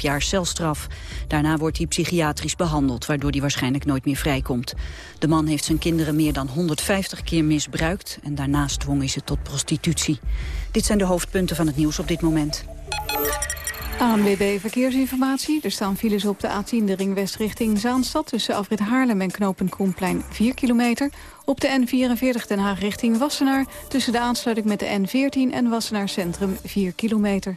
S2: jaar celstraf. Daarna wordt hij psychiatrisch behandeld... waardoor hij waarschijnlijk nooit meer vrijkomt. De man heeft zijn kinderen meer dan 150 keer misbruikt... en daarnaast dwong hij ze tot prostitutie. Dit zijn de hoofdpunten van het nieuws op dit moment.
S17: ANWB Verkeersinformatie. Er staan files op de A10 de ringwest richting Zaanstad... tussen Afrit Haarlem en knooppunt Koenplein 4 kilometer. Op de N44 Den Haag richting Wassenaar... tussen de aansluiting met de N14 en Wassenaar Centrum 4 kilometer.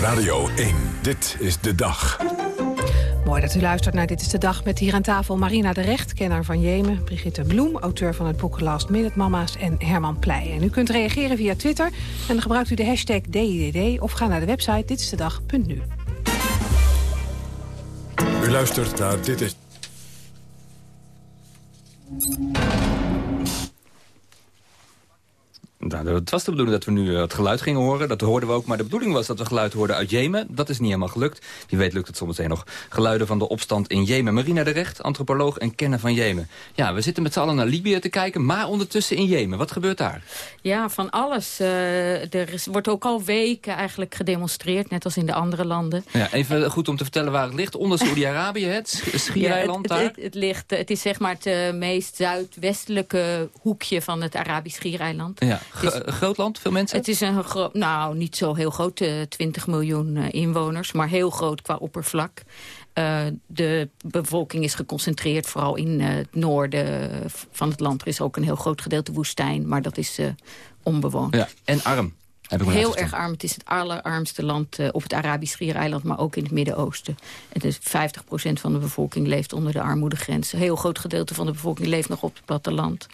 S1: Radio 1, dit is de dag.
S5: Mooi dat u luistert naar Dit is de Dag met hier aan tafel Marina de Recht, kenner van Jemen, Brigitte Bloem, auteur van het boek Last Minute Mama's en Herman Pleij. En u kunt reageren via Twitter en dan gebruikt u de hashtag DIDD of ga naar de website ditistedag.nu.
S1: U luistert naar Dit is...
S9: Nou, het was de bedoeling dat we nu eh, het geluid gingen horen. Dat hoorden we ook, maar de bedoeling was dat we geluid hoorden uit Jemen. Dat is niet helemaal gelukt. Wie weet lukt het zometeen nog. Geluiden van de opstand in Jemen. Marina de Recht, antropoloog en kenner van Jemen. Ja, we zitten met z'n allen naar Libië te kijken, maar ondertussen in Jemen. Wat gebeurt daar?
S13: Ja, van alles. Uh, er is, wordt ook al weken eigenlijk gedemonstreerd, net als in de andere landen.
S9: Ja, even goed om te vertellen waar het ligt. Onder Saoedi-Arabië, het schiereiland
S13: ja,
S9: het,
S13: het, het, ligt, het is zeg maar het uh, meest zuidwestelijke hoekje van het Arabisch schiereiland.
S9: Ja, groot land, veel mensen?
S13: Het is een groot, nou niet zo heel groot, uh, 20 miljoen uh, inwoners, maar heel groot qua oppervlak. Uh, de bevolking is geconcentreerd vooral in het noorden van het land. Er is ook een heel groot gedeelte woestijn, maar dat is onbewoond.
S9: Ja, en arm.
S13: Heel erg arm. Het is het allerarmste land op het Arabisch Schiereiland, maar ook in het Midden-Oosten. Is 50% van de bevolking leeft onder de armoedegrens. Een heel groot gedeelte van de bevolking leeft nog op het platteland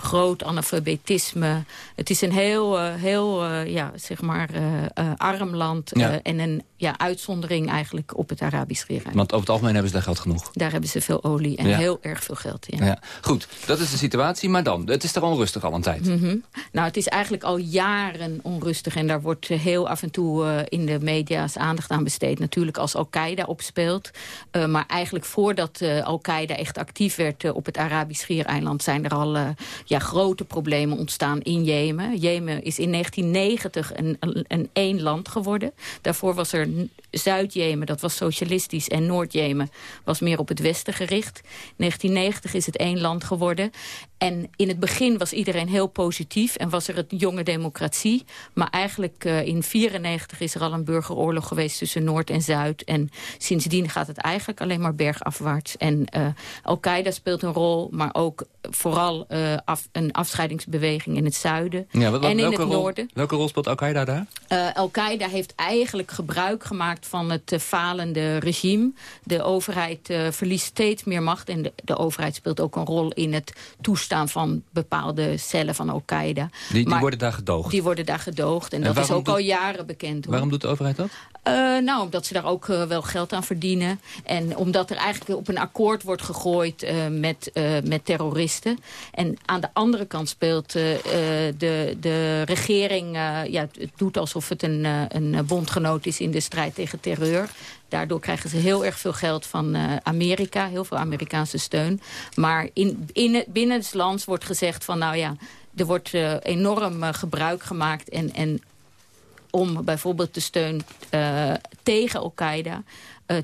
S13: groot analfabetisme. Het is een heel, uh, heel uh, ja, zeg maar, uh, arm land
S9: Ja.
S13: en een ja, uitzondering eigenlijk op het Arabisch schiereiland.
S9: Want over het algemeen hebben ze daar geld genoeg.
S13: Daar hebben ze veel olie en
S9: Ja.
S13: heel erg veel geld. Ja.
S9: Ja. Goed, dat is de situatie. Maar dan, het is er onrustig al een tijd.
S13: Mhm. Nou, het is eigenlijk al jaren onrustig. En daar wordt eh, heel af en toe eh, in de media's aandacht aan besteed. Natuurlijk als Al-Qaeda opspeelt. Eh, maar eigenlijk voordat eh, Al-Qaeda echt actief werd eh, op het Arabisch Schiereiland... zijn er al eh, ja, grote problemen ontstaan in Jemen. Jemen is in 1990 een, een, één land geworden. Daarvoor was er Zuid-Jemen, dat was socialistisch. En Noord-Jemen was meer op het westen gericht. 1990 is het één land geworden. En in het begin was iedereen heel positief en was er een jonge democratie. Maar eigenlijk uh, in 94 is er al een burgeroorlog geweest tussen Noord en Zuid. En sindsdien gaat het eigenlijk alleen maar bergafwaarts. En uh, Al-Qaeda speelt een rol, maar ook vooral uh, af, een afscheidingsbeweging in het zuiden
S9: Ja, wat, wat-
S13: en in het
S9: rol,
S13: noorden.
S9: welke rol speelt Al-Qaeda daar?
S13: Al-Qaeda heeft eigenlijk gebruik gemaakt van het falende regime. De overheid verliest steeds meer macht. En de, de overheid speelt ook een rol in het toestaan van bepaalde cellen van Al-Qaeda.
S9: Die, die worden daar gedoogd.
S13: Die worden daar gedoogd. En,
S9: En
S13: dat is ook al jaren bekend. hoor.
S9: Waarom doet de overheid dat?
S13: Uh, nou, omdat ze daar ook uh, wel geld aan verdienen. En omdat er eigenlijk op een akkoord wordt gegooid uh, met, met terroristen. En aan de andere kant speelt de, de regering... Ja, het doet alsof het een, een bondgenoot is in de strijd tegen terreur. Daardoor krijgen ze heel erg veel geld van uh, Amerika. Heel veel Amerikaanse steun. Maar in, in binnen het land wordt gezegd van... nou ja, er wordt uh, enorm uh, gebruik gemaakt... en, en om bijvoorbeeld de steun tegen Al-Qaeda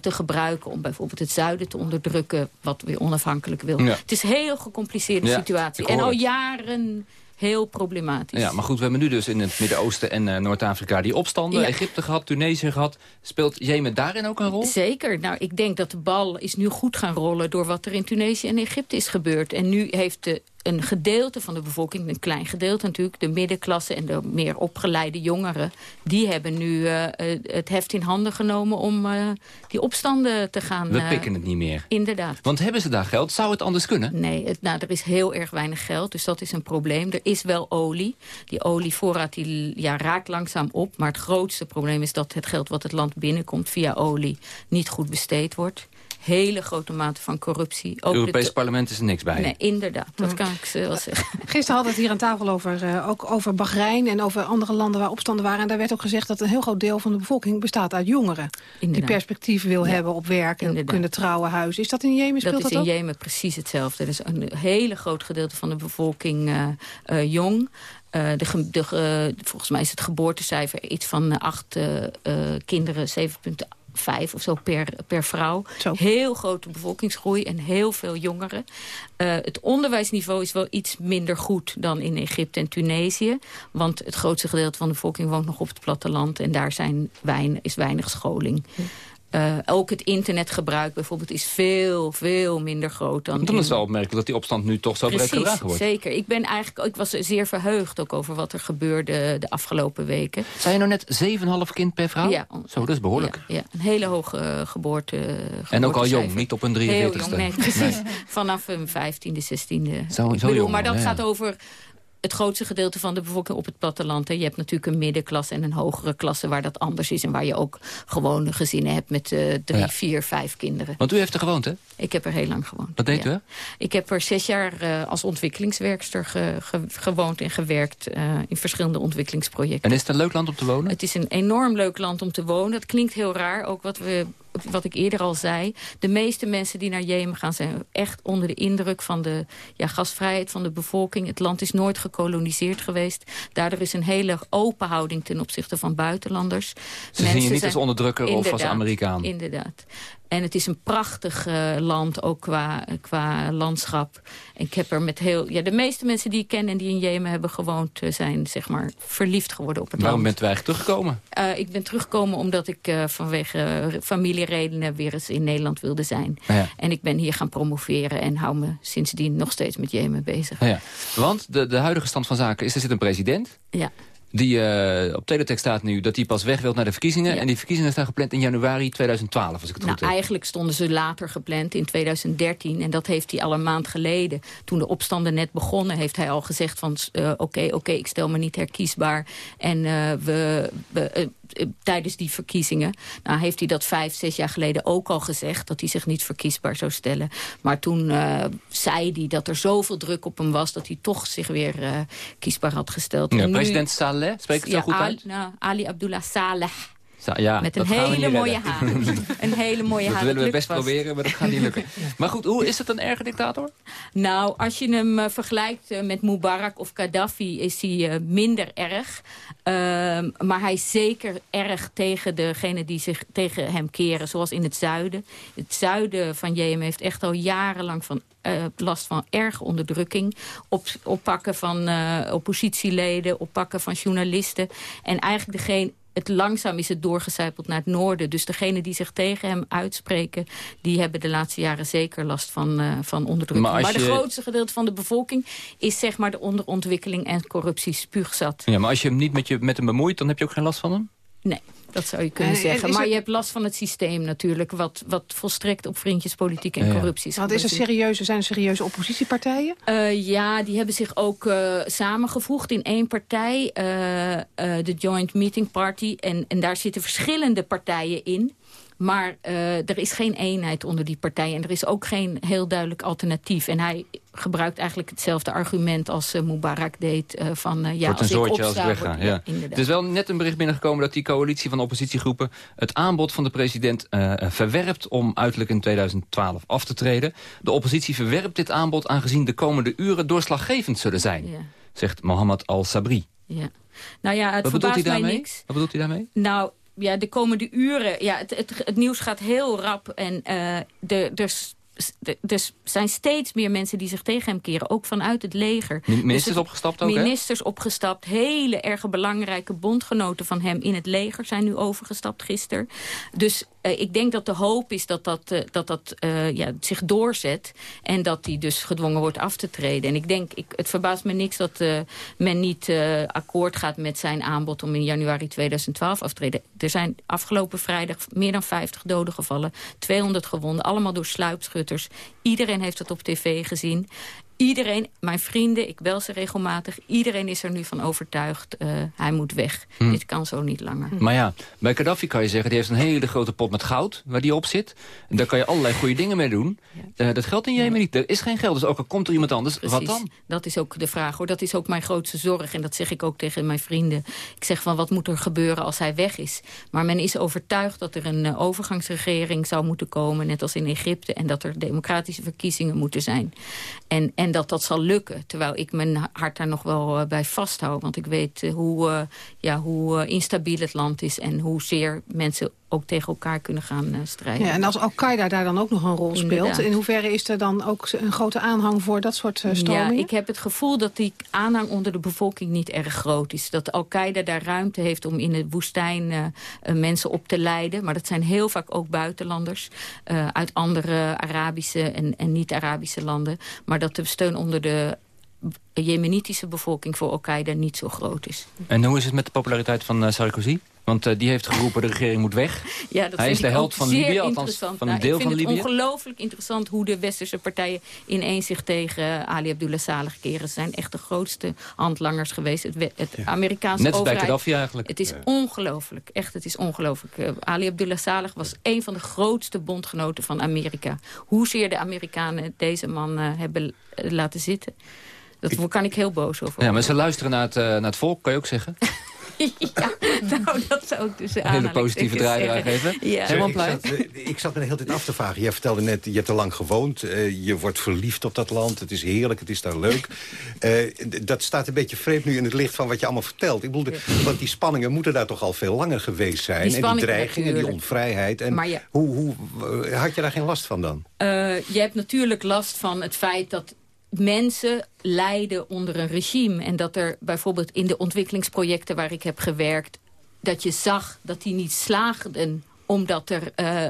S13: te gebruiken... om bijvoorbeeld het zuiden te onderdrukken, wat weer onafhankelijk wil.
S9: Ja.
S13: Het is een heel gecompliceerde
S9: Ja,
S13: situatie. En al jaren heel problematisch.
S9: Ja, maar goed, we hebben nu dus in het Midden-Oosten en uh, Noord-Afrika die opstanden.
S13: Ja.
S9: Egypte gehad, Tunesië gehad. Speelt Jemen daarin ook een rol?
S13: Zeker. Nou, ik denk dat de bal is nu goed gaan rollen... door wat er in Tunesië en Egypte is gebeurd. En nu heeft de een gedeelte van de bevolking, een klein gedeelte natuurlijk... de middenklasse en de meer opgeleide jongeren... die hebben nu uh, het heft in handen genomen om uh, die opstanden te gaan...
S9: We pikken het niet meer.
S13: Inderdaad.
S9: Want hebben ze daar geld? Zou het anders kunnen?
S13: Nee, het, nou, er is heel erg weinig geld, dus dat is een probleem. Er is wel olie. Die olievoorraad die, ja, raakt langzaam op. Maar het grootste probleem is dat het geld wat het land binnenkomt via olie... niet goed besteed wordt hele grote mate van corruptie.
S9: Het Europees parlement is er niks bij.
S13: Nee, inderdaad. Dat kan ik wel zeggen.
S5: Gisteren hadden we het hier aan tafel over, uh, ook over Bahrein en over andere landen waar opstanden waren. En daar werd ook gezegd dat een heel groot deel van de bevolking bestaat uit jongeren.
S13: Inderdaad.
S5: Die perspectief wil
S13: Ja.
S5: hebben op werk en
S13: Inderdaad.
S5: kunnen trouwen huizen. Is dat in Jemen? Speelt
S13: Dat
S5: dat,
S13: is in
S5: ook?
S13: Jemen precies hetzelfde. Er is een hele groot gedeelte van de bevolking uh, uh, jong. Uh, de, ge- de, ge- volgens mij is het geboortecijfer iets van acht kinderen, 7,8 vijf of zo per, per vrouw.
S5: Zo.
S13: Heel grote bevolkingsgroei en heel veel jongeren. Uh, het onderwijsniveau is wel iets minder goed dan in Egypte en Tunesië. Want het grootste gedeelte van de bevolking woont nog op het platteland... en daar zijn wein, is weinig scholing. Uh, ook het internetgebruik bijvoorbeeld is veel, veel minder groot dan...
S9: Dan is wel opmerkelijk dat die opstand nu toch zo breed gedragen wordt.
S13: zeker. Ik, ben eigenlijk, ik was zeer verheugd ook over wat er gebeurde de afgelopen weken.
S9: Zei je nou net 7,5 kind per vrouw?
S13: Ja.
S9: Zo, dat is behoorlijk.
S13: Ja, ja, een hele hoge uh, geboorte,
S9: En ook al jong, niet op een 43ste.
S13: Heel jong, nee, precies. Vanaf een 15e, 16e.
S9: Zo-
S13: Ik
S9: zo
S13: bedoel,
S9: jong
S13: maar dat
S9: ja.
S13: gaat over het grootste gedeelte van de bevolking op het platteland. Hè. Je hebt natuurlijk een middenklasse en een hogere klasse waar dat anders is. En waar je ook gewone gezinnen hebt met uh, drie,
S9: Ja.
S13: vier, vijf kinderen.
S9: Want u heeft er gewoond, hè?
S13: Ik heb er heel lang gewoond.
S9: Wat deed
S13: ja.
S9: u, hè?
S13: Ik heb er zes jaar eh, als ontwikkelingswerkster ge- ge- gewoond en gewerkt eh, in verschillende ontwikkelingsprojecten.
S9: En is het een leuk land om te wonen?
S13: Het is een enorm leuk land om te wonen. Het klinkt heel raar, ook wat, we, wat ik eerder al zei. De meeste mensen die naar Jemen gaan zijn echt onder de indruk van de ja, gastvrijheid van de bevolking. Het land is nooit gekoloniseerd geweest. Daardoor is een hele open houding ten opzichte van buitenlanders.
S9: Ze zien je niet
S13: zijn-
S9: als onderdrukker of als Amerikaan.
S13: Inderdaad. En het is een prachtig eh, land, ook qua, qua landschap. Ik heb er met heel... Ja, de meeste mensen die ik ken en die in Jemen hebben gewoond... eh, zijn zeg maar verliefd geworden op het
S9: Waarom
S13: land.
S9: bent u eigenlijk teruggekomen?
S13: Eh, ik ben teruggekomen omdat ik vanwege familieredenen weer eens in Nederland wilde zijn.
S9: Ja.
S13: En ik ben hier gaan promoveren en hou me sindsdien nog steeds met Jemen bezig.
S9: Ja. Want de, de huidige stand van zaken is, er zit een president...
S13: Ja.
S9: Die eh, op teletext staat nu dat hij pas weg wil naar de verkiezingen. En die verkiezingen staan gepland in januari 2012, als ik het
S13: Nou,
S9: goed heb.
S13: eigenlijk stonden ze later gepland in 2013. En dat heeft hij al een maand geleden. Toen de opstanden net begonnen, heeft hij al gezegd van... eh, oké, oké, ik stel me niet herkiesbaar. En eh, we, we, tijdens die verkiezingen... Nou, heeft hij dat vijf, zes jaar geleden ook al gezegd... dat hij zich niet verkiesbaar zou stellen. Maar toen eh, zei hij dat er zoveel druk op hem was... dat hij toch zich weer eh, kiesbaar had gesteld.
S9: Ja,
S13: nu-
S9: president Saleh, spreek ik het
S13: ja,
S9: zo goed
S13: Ali,
S9: uit?
S13: nou, Ali Abdullah Saleh.
S9: Ja,
S13: Met een
S9: dat
S13: hele mooie haar. een hele mooie
S9: Dat
S13: haar.
S9: willen we best
S13: vast.
S9: proberen, maar dat gaat niet lukken. Maar goed, hoe is het een erge dictator?
S13: Nou, als je hem eh, vergelijkt eh, met Mubarak of Gaddafi... is hij eh, minder erg. Ehm, maar hij is zeker erg tegen degenen die zich tegen hem keren. Zoals in het zuiden. Het zuiden van Jemen heeft echt al jarenlang van last van erge onderdrukking. Op, oppakken van oppositieleden, oppakken van journalisten. En eigenlijk degene... Het langzaam is het doorgecijpeld naar het noorden. Dus degenen die zich tegen hem uitspreken... die hebben de laatste jaren zeker last van, eh, van onderdrukking.
S9: Maar
S13: Maar, de
S9: je-
S13: grootste gedeelte van de bevolking... is zeg maar de onderontwikkeling en corruptie spuugzat.
S9: Ja, maar als je hem niet met, je, met hem bemoeit, dan heb je ook geen last van hem?
S13: Nee, dat zou je kunnen
S5: En- en
S13: zeggen. Maar je hebt last van het systeem natuurlijk... wat, wat volstrekt op vriendjespolitiek en corruptie is
S5: Want is er serieuze, zijn er serieuze oppositiepartijen?
S13: Eh, ja, die hebben zich ook eh, samengevoegd in één partij. eh, eh, de Joint Meeting Party. En, en daar zitten verschillende partijen in. Maar eh, er is geen eenheid onder die partijen. En er is ook geen heel duidelijk alternatief. En hij gebruikt eigenlijk hetzelfde argument als eh, Mubarak deed. eh, van, eh, ja,
S9: Wordt een
S13: als ik
S9: zoortje als
S13: opsta,
S9: ik wegga.
S13: wordt-
S9: Ja.
S13: inderdaad.
S9: Het is wel net een bericht binnengekomen dat die coalitie van oppositiegroepen... het aanbod van de president verwerpt om uiterlijk in 2012 af te treden. De oppositie verwerpt dit aanbod aangezien de komende uren doorslaggevend zullen zijn.
S13: Ja.
S9: Zegt Mohammed al-Sabri.
S13: Ja. Nou ja, het
S9: Wat bedoelt
S13: verbaast
S9: hij
S13: mij
S9: daarmee?
S13: niks.
S9: Wat bedoelt hij daarmee?
S13: Nou, ja, de komende uren... Ja, het, het, het nieuws gaat heel rap. En eh de, er, er zijn steeds meer mensen die zich tegen hem keren. Ook vanuit het leger.
S9: Ministers
S13: Dus het-
S9: opgestapt ook, hè?
S13: Ministers opgestapt. Hele erg belangrijke bondgenoten van hem in het leger... zijn nu overgestapt gisteren. Dus eh, ik denk dat de hoop is dat dat, eh, dat, dat eh, ja, zich doorzet. En dat hij dus gedwongen wordt af te treden. En ik denk, ik, het verbaast me niks dat men niet akkoord gaat met zijn aanbod... om in januari 2012 af te treden. Er zijn afgelopen vrijdag meer dan 50 doden gevallen. 200 gewonden, allemaal door sluipschutters. Iedereen heeft het op tv gezien. Iedereen, mijn vrienden, ik bel ze regelmatig... iedereen is er nu van overtuigd, eh, hij moet weg.
S9: Hm.
S13: Dit kan zo niet langer.
S9: Maar ja, bij Gaddafi kan je zeggen, die heeft een hele grote pot met goud... waar die op zit. En daar kan je allerlei goede dingen mee doen. Eh, dat geldt in Jemen niet. Er is geen geld, dus ook al komt er iemand anders, wat dan?
S13: Dat is ook de vraag hoor. Dat is ook mijn grootste zorg. En dat zeg ik ook tegen mijn vrienden. Ik zeg van wat moet er gebeuren als hij weg is. Maar men is overtuigd dat er een eh, overgangsregering zou moeten komen. Net als in Egypte. En dat er democratische verkiezingen moeten zijn. En, en dat dat zal lukken. Terwijl ik mijn hart daar nog wel eh, bij vasthoud. Want ik weet eh, hoe, eh, ja, hoe instabiel het land is. En hoezeer mensen ook tegen elkaar kunnen gaan eh, strijden.
S5: Ja, en als Al-Qaeda daar dan ook nog een rol speelt... In hoeverre is er dan ook een grote aanhang voor dat soort eh, stromingen?
S13: Ja, ik heb het gevoel dat die aanhang onder de bevolking niet erg groot is. Dat Al-Qaeda daar ruimte heeft om in de woestijn eh, mensen op te leiden. Maar dat zijn heel vaak ook buitenlanders uit andere Arabische en, en niet-Arabische landen. Maar dat de steun onder de Jemenitische bevolking voor Al-Qaeda niet zo groot is.
S9: En hoe is het met de populariteit van Sarkozy? Want uh, die heeft geroepen, de regering moet weg.
S13: Ja, dat
S9: Hij is de held van Libië, althans van een
S13: nou,
S9: deel van Libië.
S13: Ik vind het ongelooflijk interessant hoe de westerse partijen ineens zich tegen Ali Abdullah Saleh keren. Ze zijn echt de grootste handlangers geweest. Het, het ja. Amerikaanse
S9: Net
S13: overheid.
S9: bij Gaddafi eigenlijk.
S13: Het is ja. ongelooflijk. Echt, het is ongelooflijk. Uh, Ali Abdullah Saleh was een van de grootste bondgenoten van Amerika. Hoezeer de Amerikanen deze man uh, hebben laten zitten. Daar kan ik heel boos over
S9: Ja, maar ze luisteren naar het, naar het volk, kan je ook zeggen.
S13: ja, nou, dat zou ik dus
S9: Een hele positieve draai eraan geven.
S13: Ja.
S10: Zeg, ik, zat, ik zat me de hele tijd af te vragen. Jij vertelde net, je hebt er lang gewoond. Uh, je wordt verliefd op dat land. Het is heerlijk, het is daar leuk. Uh, dat staat een beetje vreemd nu in het licht van wat je allemaal vertelt. Ik bedoel, want die spanningen moeten daar toch al veel langer geweest zijn.
S13: Die
S10: en die dreigingen, die onvrijheid. En
S13: maar ja.
S10: hoe, hoe, had je daar geen last van dan?
S13: Uh, je hebt natuurlijk last van het feit dat mensen lijden onder een regime. En dat er bijvoorbeeld in de ontwikkelingsprojecten waar ik heb gewerkt... dat je zag dat die niet slaagden omdat er uh,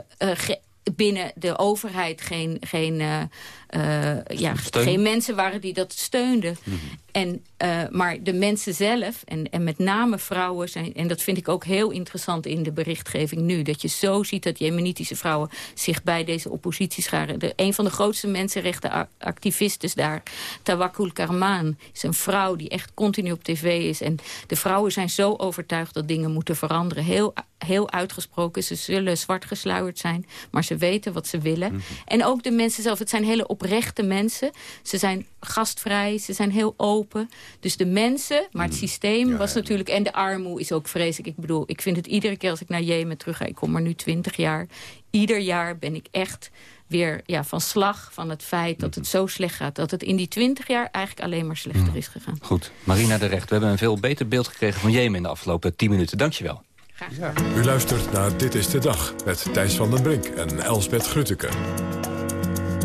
S13: binnen de overheid geen, geen, uh, ja, geen mensen waren die dat steunden. Mm -hmm. en, maar de mensen zelf, en, en met name vrouwen... Zijn, en dat vind ik ook heel interessant in de berichtgeving nu... dat je zo ziet dat jemenitische vrouwen zich bij deze oppositie scharen. De, een van de grootste mensenrechtenactivisten daar, Tawakkul Karman... is een vrouw die echt continu op tv is. En de vrouwen zijn zo overtuigd dat dingen moeten veranderen. Heel, heel uitgesproken. Ze zullen zwart gesluierd zijn, maar ze weten wat ze willen. Mm -hmm. En ook de mensen zelf. Het zijn hele oprechte mensen. Ze zijn gastvrij, ze zijn heel open. Dus de mensen, maar het systeem ja, was ja. natuurlijk... en de armoede is ook vreselijk. Ik bedoel, ik vind het iedere keer als ik naar Jemen terug ga... ik kom er nu twintig jaar. Ieder jaar ben ik echt weer ja, van slag van het feit dat het zo slecht gaat. Dat het in die twintig jaar eigenlijk alleen maar slechter is gegaan.
S9: Goed, Marina de Recht, we hebben een veel beter beeld gekregen van Jemen... in de afgelopen tien minuten. Dankjewel.
S1: Ja. U luistert naar Dit is de Dag met Thijs van den Brink en Elsbeth Grutteke.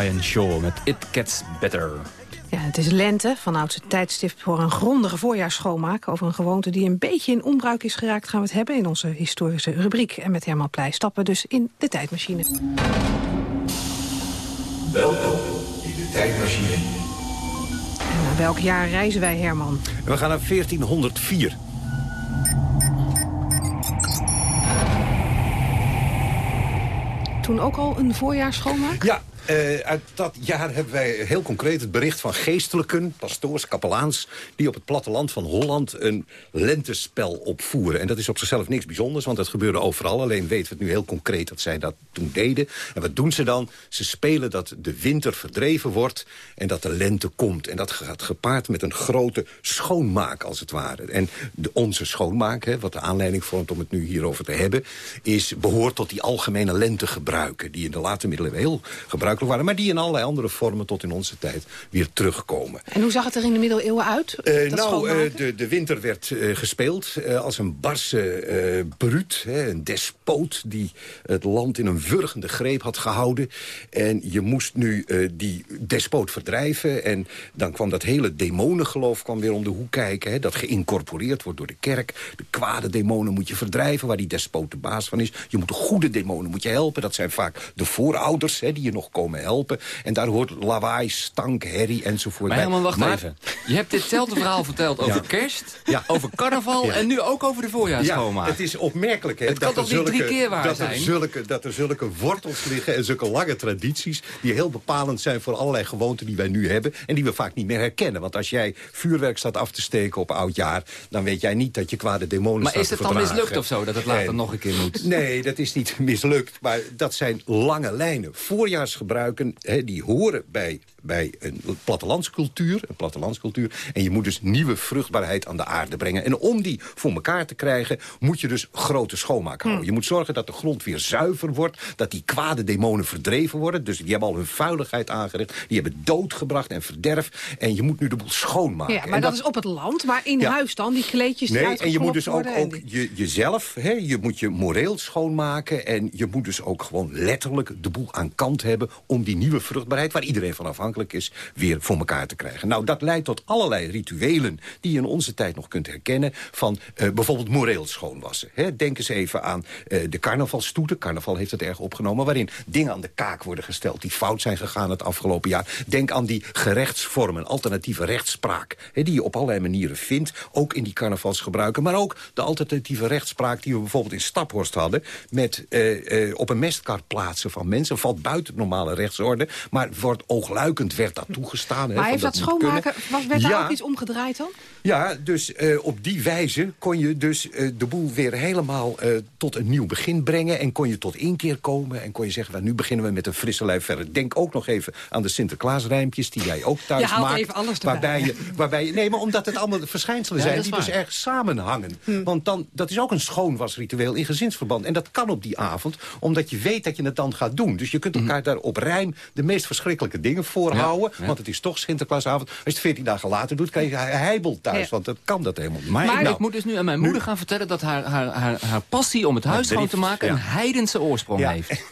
S9: Ryan Shaw met It Gets Better.
S5: Ja, het is lente, van oudste tijdstip voor een grondige voorjaarsschoonmaak. Over een gewoonte die een beetje in onbruik is geraakt... gaan we het hebben in onze historische rubriek. En met Herman Pleij stappen dus in de tijdmachine.
S10: Welkom in de tijdmachine.
S5: En naar welk jaar reizen wij, Herman?
S10: We gaan naar 1404.
S5: Toen ook al een voorjaarsschoonmaak?
S10: Ja, uh, uit dat jaar hebben wij heel concreet het bericht van geestelijken, pastoors, kapelaans... die op het platteland van Holland een lentespel opvoeren. En dat is op zichzelf niks bijzonders, want dat gebeurde overal. Alleen weten we het nu heel concreet dat zij dat toen deden. En wat doen ze dan? Ze spelen dat de winter verdreven wordt en dat de lente komt. En dat gaat gepaard met een grote schoonmaak, als het ware. En de, onze schoonmaak, hè, wat de aanleiding vormt om het nu hierover te hebben... is behoort tot die algemene lentegebruiken... die in de late middeleeuwen heel gebruikelijk waren... maar die in allerlei andere vormen tot in onze tijd weer terugkomen.
S5: En hoe zag het er in de middeleeuwen uit?
S10: Uh, nou, uh, de, de winter werd uh, gespeeld als een barse bruut, hè, een despoot... die het land in een wurgende greep had gehouden. En je moest nu die despoot verdrijven. En dan kwam dat hele demonengeloof kwam weer om de hoek kijken... Hè, dat geïncorporeerd wordt door de kerk. De kwade demonen moet je verdrijven, waar die despoot de baas van is. Je moet de goede demonen moet je helpen. Dat zijn vaak de voorouders hè, die je nog komen helpen. En daar hoort lawaai, stank, herrie enzovoort
S9: maar helemaal wacht even. Je hebt ditzelfde verhaal verteld over kerst, ja. over carnaval... Ja. en nu ook over de voorjaarsschoonmaak.
S10: Ja, het is opmerkelijk hè, dat,
S9: er zulke, drie keer waar
S10: dat,
S9: zijn.
S10: Er zulke, dat er zulke wortels liggen en zulke lange tradities... die heel bepalend zijn voor allerlei gewoonten die wij nu hebben... en die we vaak niet meer herkennen. Want als jij vuurwerk staat af te steken op oudjaar... dan weet jij niet dat je kwade demonen
S9: maar
S10: staat
S9: is het
S10: dan
S9: mislukt of zo, dat het later en, nog een keer moet?
S10: Nee, dat is niet mislukt, maar dat zijn lange lijnen. Voorjaarsgebruik he, die horen bij, bij een plattelandscultuur, een plattelandscultuur. En je moet dus nieuwe vruchtbaarheid aan de aarde brengen. En om die voor elkaar te krijgen, moet je dus grote schoonmaak houden. Je moet zorgen dat de grond weer zuiver wordt, dat die kwade demonen verdreven worden. Dus die hebben al hun vuiligheid aangericht, die hebben dood gebracht en verderf. En je moet nu de boel schoonmaken.
S5: Ja, maar dat, is op het land, maar in ja. huis dan, die kleedjes
S10: Nee, en je moet dus ook, ook je, jezelf, hè, je moet je moreel schoonmaken. En je moet dus ook gewoon letterlijk de boel aan kant hebben om die nieuwe vruchtbaarheid, waar iedereen van is, weer voor elkaar te krijgen. Nou, dat leidt tot allerlei rituelen die je in onze tijd nog kunt herkennen, van uh, bijvoorbeeld moreel schoonwassen. Denk eens even aan uh, de carnavalstoeten. Carnaval heeft het erg opgenomen, waarin dingen aan de kaak worden gesteld die fout zijn gegaan het afgelopen jaar. Denk aan die gerechtsvormen, alternatieve rechtspraak, die je op allerlei manieren vindt, ook in die carnavalsgebruiken, maar ook de alternatieve rechtspraak die we bijvoorbeeld in Staphorst hadden, met uh, op een mestkar plaatsen van mensen, valt buiten normale rechtsorde. Maar wordt oogluikend werd dat toegestaan.
S5: Maar
S10: he,
S5: heeft dat, dat schoonmaken, was, werd ja. daar ook iets omgedraaid dan?
S10: Ja, dus uh, op die wijze kon je dus uh, de boel weer helemaal uh, tot een nieuw begin brengen. En kon je tot inkeer komen. En kon je zeggen, well, nu beginnen we met een frisse lijf verder. Denk ook nog even aan de Sinterklaasrijmpjes die jij ook thuis
S5: je
S10: maakt.
S5: even alles
S10: waarbij je, waarbij je, Nee, maar omdat het allemaal verschijnselen
S5: ja,
S10: zijn die
S5: waar.
S10: dus erg samenhangen.
S5: Hm.
S10: Want dan, dat is ook een schoonwasritueel in gezinsverband. En dat kan op die avond, omdat je weet dat je het dan gaat doen. Dus je kunt elkaar daar op rijm de meest verschrikkelijke dingen voorhouden.
S9: Ja, ja.
S10: Want het is toch Sinterklaasavond. Als je het 14 dagen later doet, krijg je heibel thuis.
S5: Ja.
S10: Want dat kan dat helemaal niet.
S9: Maar,
S5: Maar
S9: ik, ik moet dus nu aan mijn moeder gaan vertellen... dat haar, haar, haar, haar passie om het huis schoon te maken...
S10: ja.
S9: een heidense oorsprong
S10: Ja.
S9: heeft.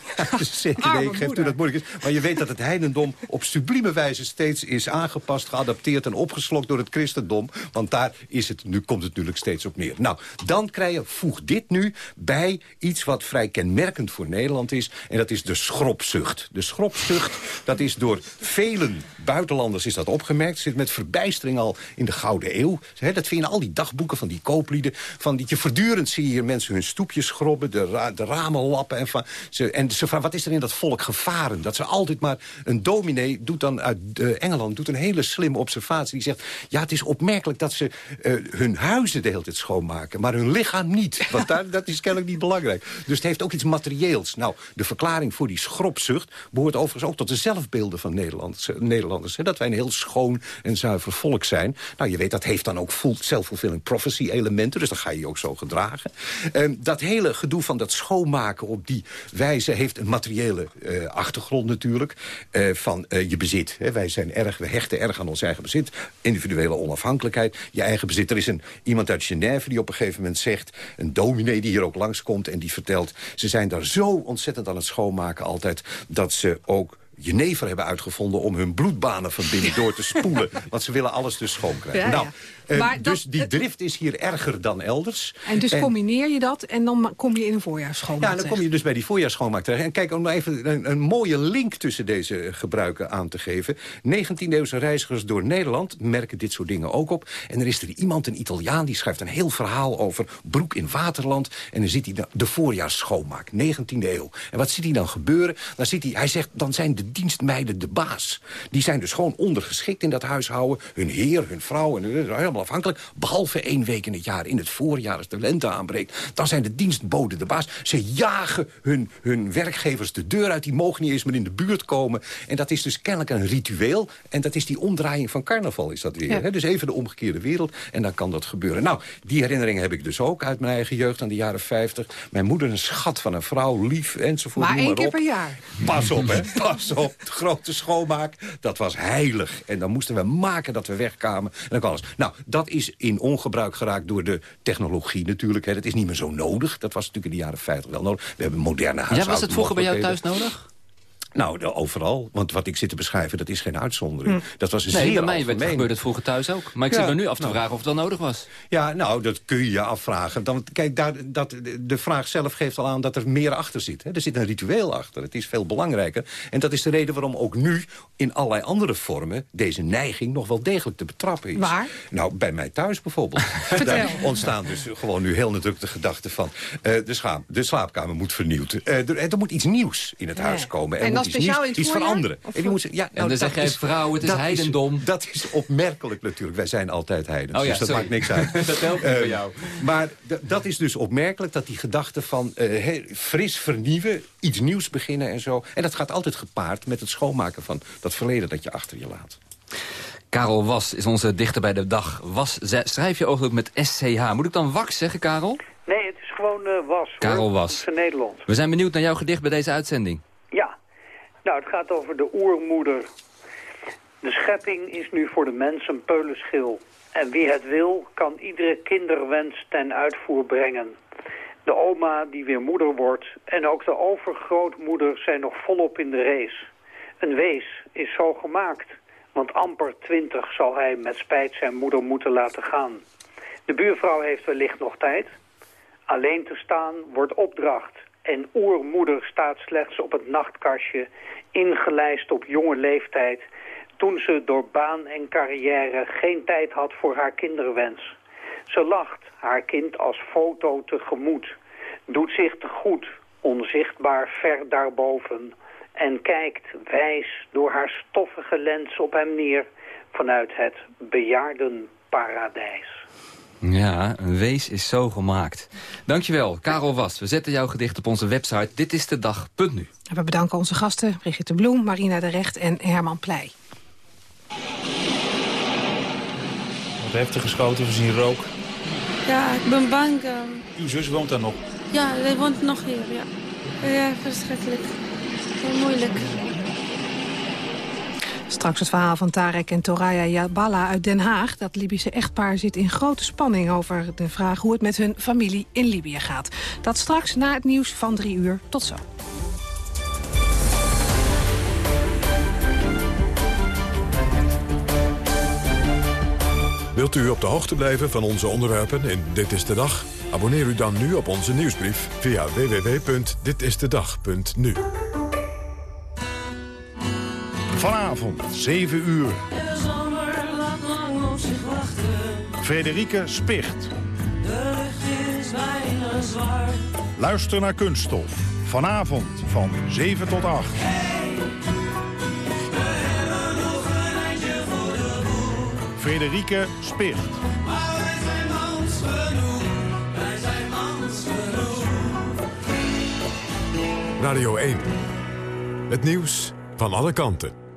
S10: Zeker,
S5: Arme
S10: nee, ik geef toe dat moeilijk is. Maar je weet dat het heidendom op sublieme wijze steeds is aangepast, geadapteerd en opgeslokt door het christendom. Want daar is het, nu komt het natuurlijk steeds op neer. Nou, dan krijg je, voeg dit nu bij iets wat vrij kenmerkend voor Nederland is. En dat is de schropzucht. De schropzucht, dat is door buitenlanders is dat opgemerkt. Zit met verbijstering al in de Gouden Eeuw. Dat vind je in al die dagboeken van die kooplieden. Van die, je voortdurend zie je hier mensen hun stoepjes schrobben, de, de ramen lappen. En, van, ze, en ze vragen, wat is er in dat volk gevaren? Dat ze altijd maar... Een dominee doet dan uit eh, Engeland doet een hele slimme observatie. Die zegt, ja, het is opmerkelijk dat ze eh, hun huizen de schoonmaken. Maar hun lichaam niet. Want daar, dat is kennelijk niet belangrijk. Dus het heeft ook iets materieels. Nou, de verklaring voor die schropzucht... behoort overigens ook tot de zelfbeelden van Nederlanders. Nederlanders hè, dat wij een heel schoon en zuiver volk zijn. Nou, je weet, dat heeft dan ook self-fulfilling prophecy elementen. Dus dan ga je je ook zo gedragen. Ehm, dat hele gedoe van dat schoonmaken op die wijze... heeft een materiële eh, achtergrond natuurlijk. eh, van eh, je bezit. Hè. Wij zijn erg, we hechten erg aan ons eigen bezit. Individuele onafhankelijkheid. Je eigen bezit. Er is een, iemand uit Genève die op een gegeven moment zegt... een dominee die hier ook langskomt en die vertelt... ze zijn daar zo ontzettend aan het schoonmaken altijd... dat ze ook jenever hebben uitgevonden... om hun bloedbanenverbinding door te spoelen. Want ze willen alles dus schoon krijgen.
S5: Ja.
S10: Nou, eh,
S5: Maar
S10: dus
S5: dat-
S10: die drift is hier erger dan elders.
S5: En dus combineer je dat en dan kom je in een voorjaarsschoonmaak
S10: Ja, dan kom je dus bij die voorjaarsschoonmaak terecht. En kijk, om nou even een, een mooie link tussen deze gebruiken aan te geven. 19e-eeuwse reizigers door Nederland merken dit soort dingen ook op. En er is er iemand, een Italiaan, die schrijft een heel verhaal over broek in Waterland. En dan ziet hij de- voorjaarsschoonmaak, 19e eeuw. En wat ziet hij dan gebeuren? Dan ziet hij, hij zegt, dan zijn de dienstmeiden de baas. Die zijn dus gewoon ondergeschikt in dat huishouden. Hun heer, hun vrouw, en hun- afhankelijk. Behalve één week in het jaar, in het voorjaar, als de lente aanbreekt. Dan zijn de dienstboden de baas. Ze jagen hun, hun werkgevers de deur uit. Die mogen niet eens meer in de buurt komen. En dat is dus kennelijk een ritueel. En dat is die omdraaiing van carnaval, is dat weer.
S5: Ja.
S10: hè? Dus even de omgekeerde wereld. En dan kan dat gebeuren. Nou, die herinneringen heb ik dus ook uit mijn eigen jeugd aan de jaren 50. Mijn moeder een schat van een vrouw, lief enzovoort.
S5: Maar één keer
S10: op.
S5: per jaar.
S10: Pas op, hè. Pas op. De grote schoonmaak, dat was heilig. En dan moesten we maken dat we wegkwamen. En dan alles. Nou, dat is in ongebruik geraakt door de technologie natuurlijk. Hè. Dat is niet meer zo nodig. Dat was natuurlijk in de jaren 50 wel nodig. We hebben moderne
S9: Ja,
S10: huishouden.
S9: was het vroeger bij jou thuis nodig?
S10: Nou, overal. Want wat ik zit te beschrijven, dat is geen uitzondering. Dat was
S9: Nee,
S10: zeer
S9: bij mij gebeurde het vroeger thuis ook. Maar ik
S10: Ja,
S9: zit me nu af te
S10: nou.
S9: vragen of het wel nodig was.
S10: Ja, nou, dat kun je je afvragen. Dan, kijk, daar, dat, de vraag zelf geeft al aan dat er meer achter zit. Hè. Er zit een ritueel achter. Het is veel belangrijker. En dat is de reden waarom ook nu in allerlei andere vormen... deze neiging nog wel degelijk te betrappen is.
S5: Waar?
S10: Nou, bij mij thuis bijvoorbeeld. Daar ontstaan dus gewoon nu heel natuurlijk de gedachte van... eh, de, schaam, de slaapkamer moet vernieuwd. Eh, er, er moet iets nieuws in het huis komen. Er
S5: En
S10: iets
S5: speciaal
S10: nieuws,
S5: in het
S10: iets
S5: voorjaar?
S10: veranderen. En, die moet, ze- ja,
S9: En dan zeg jij,
S10: is-
S9: vrouw, het is
S10: dat
S9: heidendom.
S10: dat is opmerkelijk natuurlijk. Wij zijn altijd heidens,
S9: Oh ja,
S10: dus dat
S9: sorry.
S10: maakt niks uit.
S9: Dat helpt niet
S10: Eh,
S9: bij jou.
S10: Maar dat is dus opmerkelijk, dat die gedachte van eh, he- fris vernieuwen... iets nieuws beginnen en zo. En dat gaat altijd gepaard met het schoonmaken van dat verleden dat je achter je laat.
S9: Karel Was is onze dichter bij de dag. Was schrijf je ook met SCH. Moet ik dan wax zeggen, Karel?
S18: Nee, het is gewoon eh, was. hoor.
S9: Karel Was.
S18: Het is van Nederland.
S9: We zijn benieuwd naar jouw gedicht bij deze uitzending.
S18: Nou, het gaat over de oermoeder. De schepping is nu voor de mens een peulenschil. En wie het wil, kan iedere kinderwens ten uitvoer brengen. De oma die weer moeder wordt en ook de overgrootmoeder zijn nog volop in de race. Een wees is zo gemaakt, want amper twintig zal hij met spijt zijn moeder moeten laten gaan. De buurvrouw heeft wellicht nog tijd. Alleen te staan wordt opdracht. En oermoeder staat slechts op het nachtkastje, ingelijst op jonge leeftijd, toen ze door baan en carrière geen tijd had voor haar kinderwens. Ze lacht haar kind als foto tegemoet, doet zich te goed, onzichtbaar ver daarboven, en kijkt wijs door haar stoffige lens op hem neer vanuit het bejaardenparadijs.
S9: Ja, een wees is zo gemaakt. Dankjewel, Karel Was. We zetten jouw gedicht op onze website Dit is de dag.nu.
S5: En we bedanken onze gasten Brigitte Bloem, Marina de Recht en Herman Pleij.
S19: Wat heftig geschoten, we zien rook.
S20: Ja, ik ben bang. ehm.
S19: Uw zus woont daar nog.
S20: ja, hij woont nog hier, ja. Ja, verschrikkelijk. Heel moeilijk.
S5: Straks het verhaal van Tarek en Toraya Jabala uit Den Haag. Dat Libische echtpaar zit in grote spanning over de vraag hoe het met hun familie in Libië gaat. Dat straks na het nieuws van drie uur. Tot zo.
S1: Wilt u op de hoogte blijven van onze onderwerpen in Dit is de Dag? Abonneer u dan nu op onze nieuwsbrief via www.ditistedag.nu.
S21: Vanavond, 7 uur.
S7: De zomer laat lang op zich wachten.
S21: Frederike Spicht.
S7: De lucht is bijna zwart.
S21: Luister naar Kunststof. Vanavond van 7 tot 8.
S7: We hebben nog een eindje voor de boel.
S21: Frederike Spicht.
S7: Maar wij zijn mans genoeg. Wij zijn mans genoeg.
S1: Radio 1. Het nieuws van alle kanten.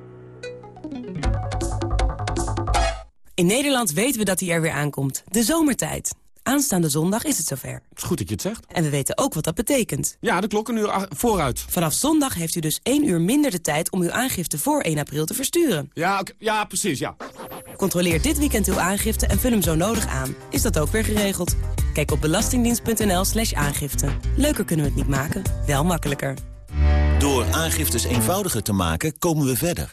S22: In Nederland weten we dat hij er weer aankomt. De zomertijd. Aanstaande zondag is het zover.
S23: Het is goed dat je het zegt.
S22: En we weten ook wat dat betekent.
S23: Ja, de klok een uur vooruit.
S22: Vanaf zondag heeft u dus één uur minder de tijd om uw aangifte voor 1 april te versturen.
S23: Ja, ja precies, ja.
S22: Controleer dit weekend uw aangifte en vul hem zo nodig aan. Is dat ook weer geregeld? Kijk op belastingdienst.nl slash aangifte. Leuker kunnen we het niet maken, wel makkelijker.
S24: Door aangiftes eenvoudiger te maken, komen we verder.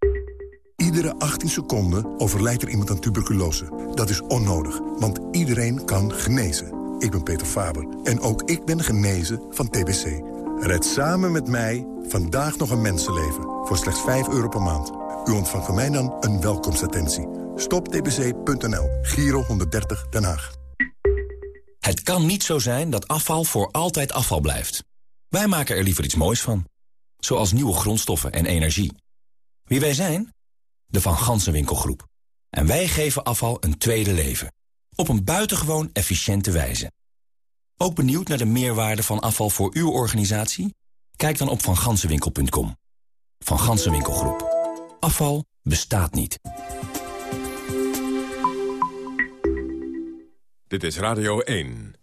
S25: Iedere 18 seconden overlijdt er iemand aan tuberculose. Dat is onnodig, want iedereen kan genezen. Ik ben Peter Faber en ook ik ben genezen van TBC. Red samen met mij vandaag nog een mensenleven voor slechts 5 euro per maand. U ontvangt van mij dan een welkomstattentie. Stoptbc.nl, Giro 130 Den Haag.
S26: Het kan niet zo zijn dat afval voor altijd afval blijft. Wij maken er liever iets moois van. Zoals nieuwe grondstoffen en energie. Wie wij zijn? De Van Gansenwinkelgroep. En wij geven afval een tweede leven. Op een buitengewoon efficiënte wijze. Ook benieuwd naar de meerwaarde van afval voor uw organisatie? Kijk dan op vangansenwinkel.com. Van Gansenwinkelgroep. Afval bestaat niet.
S1: Dit is Radio 1.